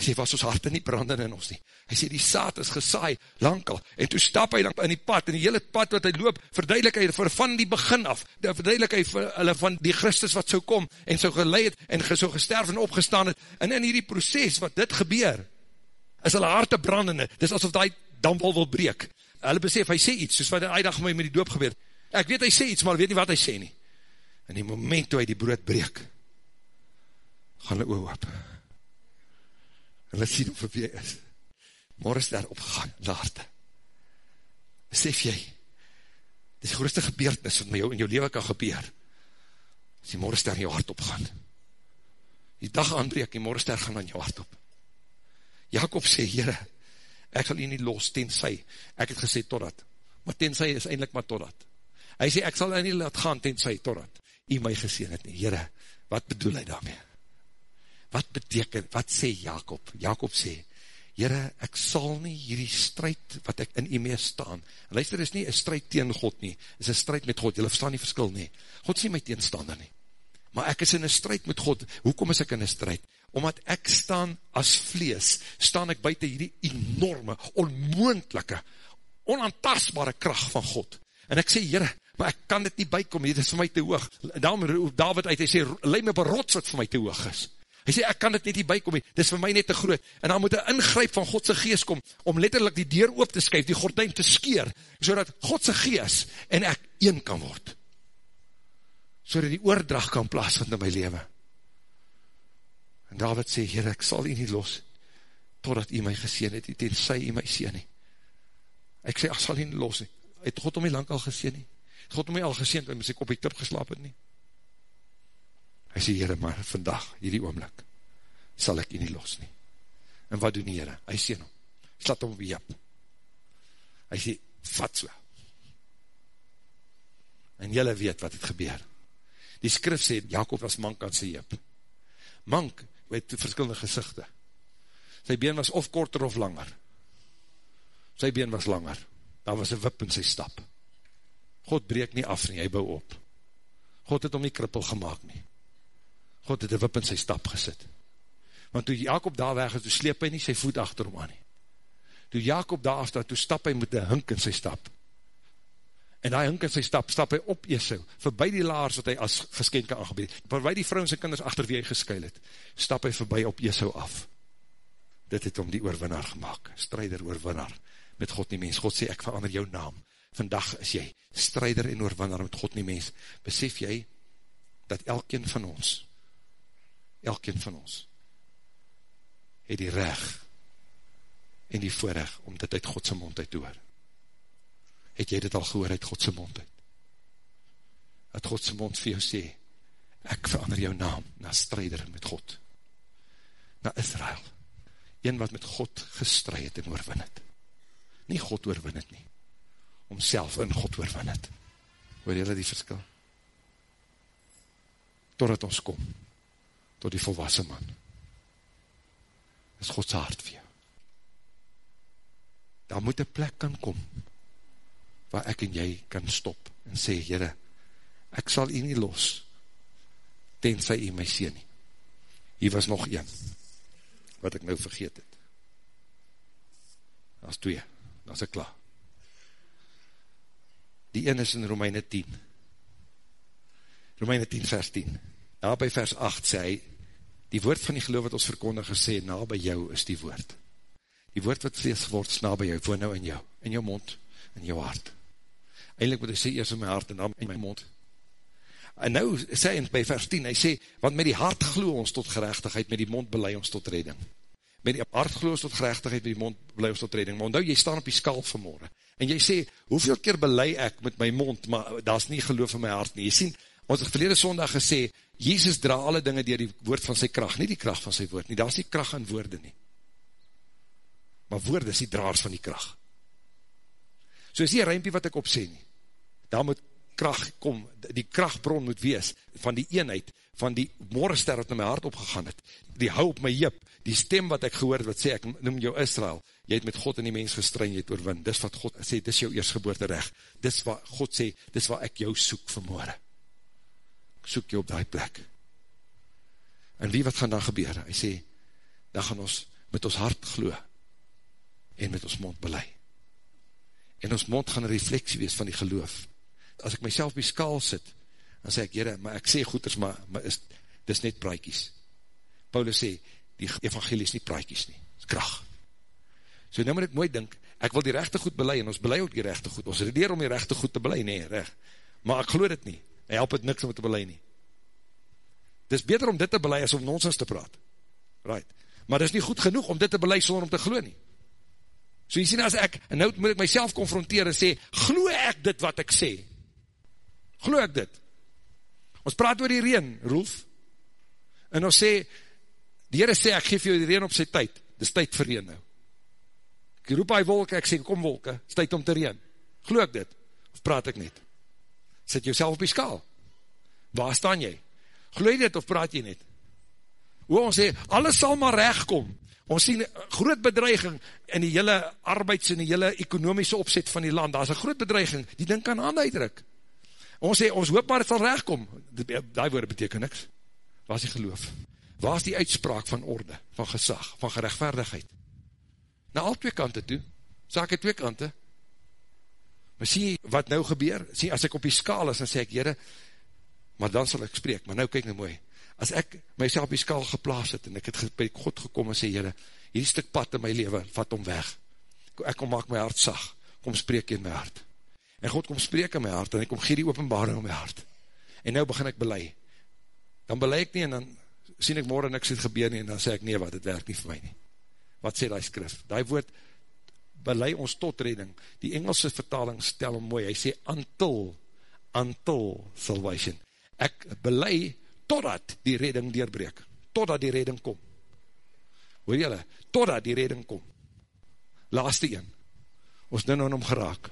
sê, was ons harte nie branden in ons nie. Hy sê, die saad is gesaai, lankal, en toe stap hy in die pad, en die hele pad wat hy loop, verduidelik hy van die begin af, verduidelik hy vir hulle van die Christus wat so kom, en so geleid, en so gesterf en opgestaan het, en in hierdie proces wat dit gebeur, is hulle harte brandende, dis asof die dampel wil breek. Hulle besef, hy sê iets, soos wat hy dag met die doop gebeur. Ek weet hy sê iets, maar weet nie wat hy sê nie. In die moment toe hy die brood breek, gaan hulle oor op hulle sien of wie is. Morgen is daar opgegaan, harte. Besef jy, dit is die grootste gebeurtenis wat met jou in jou leven kan gebeur, as die morgenster in jou hart opgaan. Die dag aanbreek, die morgenster gaan in jou hart op. Jacob sê, Heere, ek sal jy nie los, tenzij, ek het gesê totdat, maar tenzij is eindelijk maar totdat. Hy sê, ek sal jy nie laat gaan, tenzij totdat, jy my geseen het nie. Heere, wat bedoel hy daarmee? wat beteken, wat sê Jacob? Jacob sê, Heere, ek sal nie hierdie strijd wat ek in u mee staan, en luister, is nie een strijd tegen God nie, is een strijd met God, jylle verstaan nie verskil nie, God sê my teenstander nie, maar ek is in een strijd met God, hoekom is ek in een strijd? Omdat ek staan as vlees, staan ek buiten hierdie enorme, onmoendelike, onantastbare kracht van God, en ek sê, Heere, maar ek kan dit nie bykom, dit is vir my te hoog, daarom David uit, hy sê, leid my op een rots wat vir my te hoog is, Hy sê, ek kan dit net nie bykom, dit is vir my net te groot. En dan moet een ingryp van Godse geest kom, om letterlijk die deur oop te skuif, die gordijn te skeer, so dat Godse geest en ek een kan word. So dat die oordrag kan plaasvind in my leven. En David sê, Heer, ek sal jy nie los, totdat jy my geseen het, ten sy jy my seen nie. Ek sê, ek sal jy nie los nie. Het God om my lang al geseen nie? God my al geseen, en ek op die tip geslaap het nie? Hy sê, Heere, maar vandag, hierdie oomlik, sal ek jy nie los nie. En wat doen die heren? Hy sê hom, slat hom op die jap. Hy sê, vat so. En jylle weet wat het gebeur. Die skrif sê, Jacob was mank aan sy jip. Mank, met verskillende gezichte. Sy been was of korter of langer. Sy been was langer. Daar was een wip in sy stap. God breek nie af nie, hy bou op. God het hom nie krippel gemaakt nie. God het een wip in sy stap gesit. Want toe Jacob daar weg is, toe sleep hy nie sy voet achter hom aan nie. Toe Jacob daar afstaat, toe stap hy met een hink in sy stap. En hy hink in sy stap, stap hy op Esau, voorbij die laars wat hy as geskenke aangebied, voorbij die vrouwens en kinders achter wie hy geskuil het, stap hy voorbij op Esau af. Dit het om die oorwinnaar gemaakt, strijder oorwinnaar, met God nie mens. God sê, ek verander jou naam. Vandag is jy strijder en oorwinnaar met God nie mens. Besef jy, dat elkeen van ons, elkeen van ons, het die reg, en die voorrecht, om dit uit Godse mond uit te hoor het jy dit al gehoor uit Godse mond uit. Dat Godse mond vir jou sê, ek verander jou naam na strijder met God. Na Israel. Een wat met God gestrui het en oorwin het. Nie God oorwin het nie. Omself in God oorwin het. Hoor jylle die verskil? Totdat ons kom, tot die volwassen man. Is Godse hart vir jou. Daar moet een plek kan kom, waar ek en jy kan stop en sê, Heere, ek sal u nie los, tenzij u my sê nie. Hier was nog een, wat ek nou vergeet het. Dat is twee, dat is ek klaar. Die een is in Romeine 10. Romeine 10 vers 10. Na by vers 8 sê hy, die woord van die geloof wat ons verkondig gesê, na by jou is die woord. Die woord wat vlees geword is na by jou, woon nou in jou, in jou mond, in jou hart eindelijk moet hy sê eers in my hart en dan in my mond. En nou sê hy by vers 10, hy sê, want met die hart glo ons tot gerechtigheid, met die mond belei ons tot redding. Met die hart glo ons tot gerechtigheid, met die mond belei ons tot redding. Maar nou, jy staan op die skal vanmorgen, en jy sê, hoeveel keer belei ek met my mond, maar daar is nie geloof in my hart nie. Jy sien, ons het verlede sondag gesê, Jezus dra alle dinge dier die woord van sy kracht, nie die kracht van sy woord nie, daar is nie kracht in woorde nie. Maar woorde is die draars van die kracht. So is die ruimpie wat ek opsê nie daar moet kracht kom, die krachtbron moet wees, van die eenheid, van die morgenster wat in my hart opgegaan het, die hou op my jip, die stem wat ek gehoor het, wat sê, ek noem jou Israel, jy het met God en die mens gestrein, jy het oorwin, dis wat God sê, dis jou eersgeboorte recht, dis wat God sê, dis wat ek jou soek vanmorgen, ek soek jou op die plek, en wie wat gaan dan gebeur, hy sê, dan gaan ons met ons hart glo, en met ons mond belei, en ons mond gaan een refleksie wees van die geloof, as ek myself by skaal sit, dan sê ek, jyre, maar ek sê goeders, maar, maar is, dis net praaikies. Paulus sê, die evangelie is nie praaikies nie, is kracht. So nou moet ek mooi dink, ek wil die rechte goed belei, en ons belei ook die rechte goed, ons redeer om die rechte goed te belei, nee, recht. Maar ek geloof dit nie, hy help het niks om te belei nie. Dis beter om dit te belei, as om nonsens te praat. Right. Maar dis nie goed genoeg om dit te belei, sonder om te geloof nie. So jy sien, as ek, en nou moet ek myself confronteer en sê, geloof ek dit wat ek sê? Glo ek dit? Ons praat oor die reen, Rolf. En ons sê, die Heere sê, ek geef jou die reen op sy tyd. Dis tyd vir reen nou. Ek roep hy wolke, ek sê, kom wolke, is tyd om te reen. Glo ek dit? Of praat ek net? Sit jou op die skaal. Waar staan jy? Glo jy dit of praat jy net? Hoe ons sê, alles sal maar recht kom. Ons sien groot bedreiging in die hele arbeids en die hele ekonomische opzet van die land. Daar is een groot bedreiging, die ding kan aan uitdruk. Ons sê, ons hoop maar het sal rechtkom. Die woorde beteken niks. Waar is die geloof? Waar is die uitspraak van orde, van gesag, van gerechtvaardigheid? Na al twee kante toe, saak het twee kante. Maar sê wat nou gebeur? Sê, as ek op die skaal is, dan sê ek, jyre, maar dan sal ek spreek, maar nou kyk nou mooi. As ek myself op die skaal geplaas het, en ek het by God gekom en sê, jyre, hierdie stuk pad in my leven, vat om weg. Ek kom maak my hart sag, kom spreek in my hart. En God kom spreek in my hart, en hy kom gee die openbaring in my hart. En nou begin ek belei. Dan belei ek nie, en dan sien ek morgen niks het gebeur nie, en dan sê ek, nee wat, het werk nie vir my nie. Wat sê die skrif? Die woord, belei ons tot redding. Die Engelse vertaling stel hom mooi, hy sê, until, until salvation. Ek belei, totdat die redding deurbreek, totdat die redding kom. Hoor jylle, totdat die redding kom. Laaste een. Ons nou nou om geraak.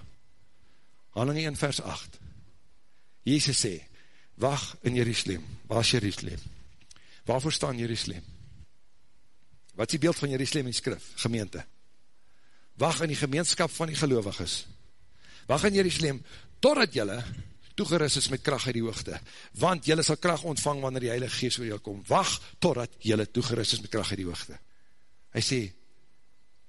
Handeling 1 vers 8. Jezus sê, wacht in Jerusalem. Waar is Jerusalem? Waarvoor staan Jerusalem? Wat is die beeld van Jerusalem in die skrif? Gemeente. Wacht in die gemeenskap van die gelovig is. Wacht in Jerusalem, totdat jylle toegeris is met kracht uit die hoogte. Want jylle sal kracht ontvang wanneer die Heilige Geest oor jylle kom. Wacht totdat jylle toegeris is met kracht uit die hoogte. Hy sê,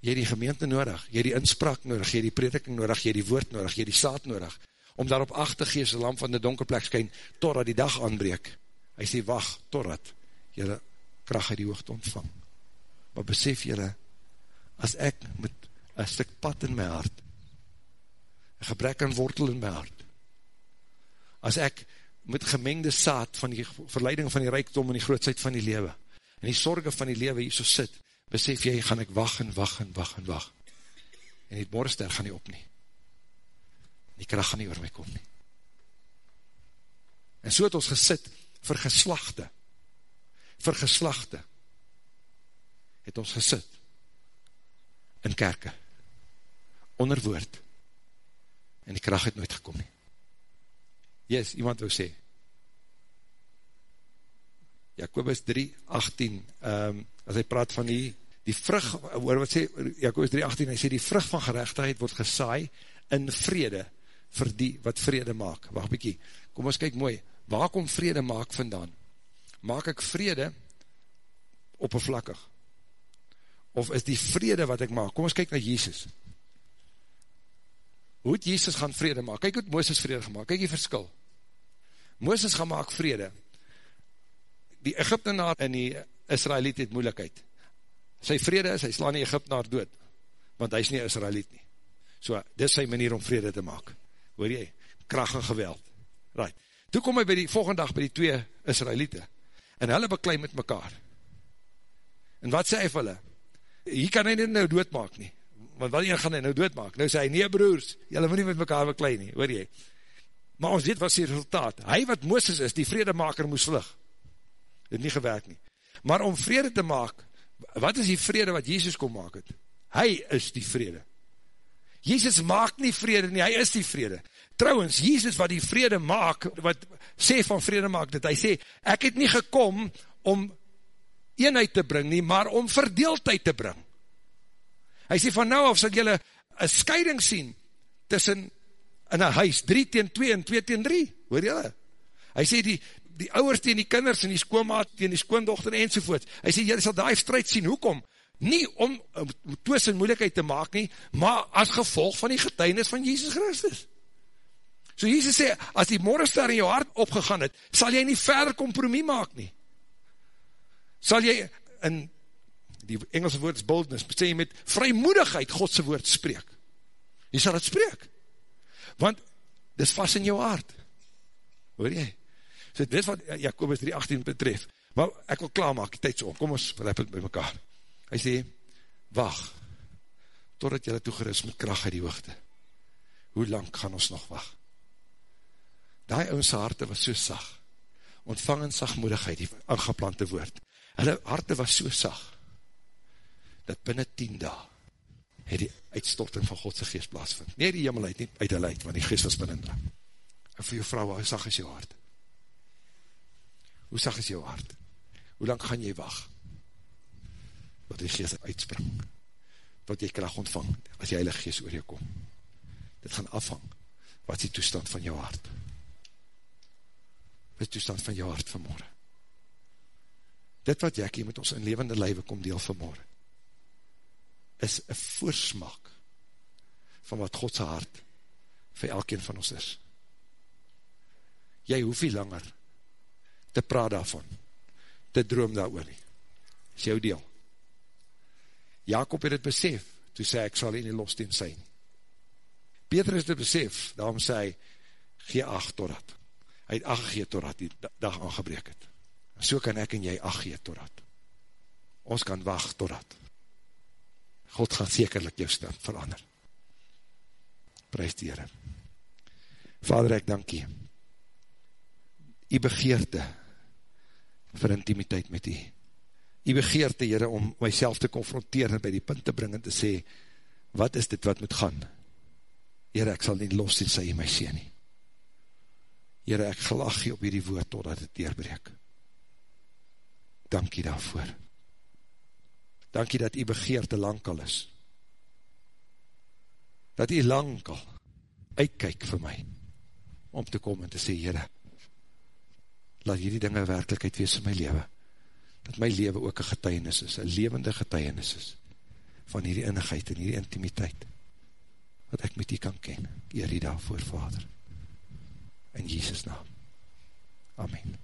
jy het die gemeente nodig, jy het die inspraak nodig, jy het die prediking nodig, jy het die woord nodig, jy het die saad nodig, om daarop acht te geef, lamp van die donkerplek skyn, totdat die dag aanbreek. Hy sê, wacht, totdat jylle kracht uit die hoogte ontvang. Maar besef jylle, as ek met een stuk pad in my hart, een gebrek aan wortel in my hart, as ek met gemengde saad van die verleiding van die rijkdom en die grootsheid van die lewe, en die sorge van die lewe hier so sit, besef jy, gaan ek wacht en wacht en wacht en wacht. En die morgenster gaan nie op nie. Die kracht gaan nie oor my kom nie. En so het ons gesit, vir geslachte, vir geslachte, het ons gesit, in kerke, onder woord, en die kracht het nooit gekom nie. Yes, iemand wil sê, Jacobus 3, 18, um, as hy praat van die die vrug, hoor wat sê, Jacobus 3,18, hy sê, die vrug van gerechtigheid word gesaai in vrede, vir die wat vrede maak. Wacht bykie, kom ons kyk mooi, waar kom vrede maak vandaan? Maak ek vrede oppervlakkig? Of is die vrede wat ek maak? Kom ons kyk na Jesus. Hoe het Jesus gaan vrede maak? Kyk hoe het Mooses vrede gemaakt, kyk die verskil. Mooses gaan maak vrede. Die Egyptenaar en die Israeliet het moeilikheid sy vrede is, hy slaan die Egyptenaar dood, want hy is nie Israeliet nie. So, dit is sy manier om vrede te maak. Hoor jy? Kracht en geweld. Right. Toe kom hy by die volgende dag by die twee Israeliete, en hulle beklei met mekaar. En wat sê hy vir hulle? Hier kan hy nie nou doodmaak nie, want wat hier gaan hy nou doodmaak? Nou sê hy, nee broers, julle moet nie met mekaar beklei nie, hoor jy? Maar ons weet wat die resultaat. Hy wat Mooses is, die vredemaker moes vlug. Dit nie gewerk nie. Maar om vrede te maak, wat is die vrede wat Jezus kom maak het? Hy is die vrede. Jezus maak nie vrede nie, hy is die vrede. Trouwens, Jezus wat die vrede maak, wat sê van vrede maak, dat hy sê, ek het nie gekom om eenheid te bring nie, maar om verdeeldheid te bring. Hy sê, van nou af sal jylle een scheiding sien, tussen in een huis, 3 teen 2 en 2 teen 3, hoor jylle? Hy sê, die, die ouwers teen die kinders en die skoonmaat teen die skoondochter enzovoort. Hy sê, jy sal die strijd sien, hoekom? Nie om toos en moeilijkheid te maak nie, maar as gevolg van die getuinis van Jesus Christus. So Jesus sê, as die morgenster in jou hart opgegaan het, sal jy nie verder kompromie maak nie. Sal jy, in die Engelse woord is boldness, sê jy met vrymoedigheid Godse woord spreek. Jy sal het spreek. Want, dis vast in jou hart. Hoor jy? So dit wat Jacobus 3,18 betref. Maar ek wil klaarmaak, die tyd so, kom ons rep het by mekaar. Hy sê, wacht, totdat jylle toegeris met kracht uit die hoogte. Hoe lang gaan ons nog wacht? Daai ounse harte was so sag, ontvang in sagmoedigheid, die aangeplante woord. Hulle harte was so sag, dat binnen 10 dae, het die uitstorting van Godse geest plaasvind. Nee, die jemel uit, nie uit die leid, want die geest was binnen. En vir jou vrou, hoe sag is jou hart? Hoe sag is jou hart? Hoe lang gaan jy wacht? Wat die geest uitspring. Wat jy kracht ontvang, as jy heilig geest oor jou kom. Dit gaan afhang. Wat is die toestand van jou hart? Wat is die toestand van jou hart vanmorgen? Dit wat jy met ons in levende lijwe kom deel vanmorgen, is een voorsmaak van wat Godse hart vir elkeen van ons is. Jy hoef nie langer te praat daarvan, te droom daar oor nie. Is jou deel. Jacob het het besef, toe sê ek sal nie los teen sy. Peter het het besef, daarom sê hy, gee acht totdat. Hy het acht gegee totdat die dag aangebreek het. So kan ek en jy acht gee totdat. Ons kan wacht totdat. God gaan sekerlik jou stem verander. Prijs die Heere. Vader, ek dank jy. Die begeerte vir intimiteit met u, die begeerte, Heere, om myself te confronteer en by die punt te bring en te sê, wat is dit wat moet gaan? Heere, ek sal nie los en sy my sê nie. Heere, ek gelag jy op hierdie woord totdat het deurbreek. Dankie daarvoor. Dankie dat die begeerte lang al is. Dat die lang al uitkyk vir my, om te kom en te sê, Heere, laat hierdie dinge werkelijkheid wees in my leven, dat my leven ook een getuienis is, een levende getuienis is, van hierdie innigheid en hierdie intimiteit, wat ek met die kan ken, eer die daarvoor, Vader, in Jesus naam. Amen.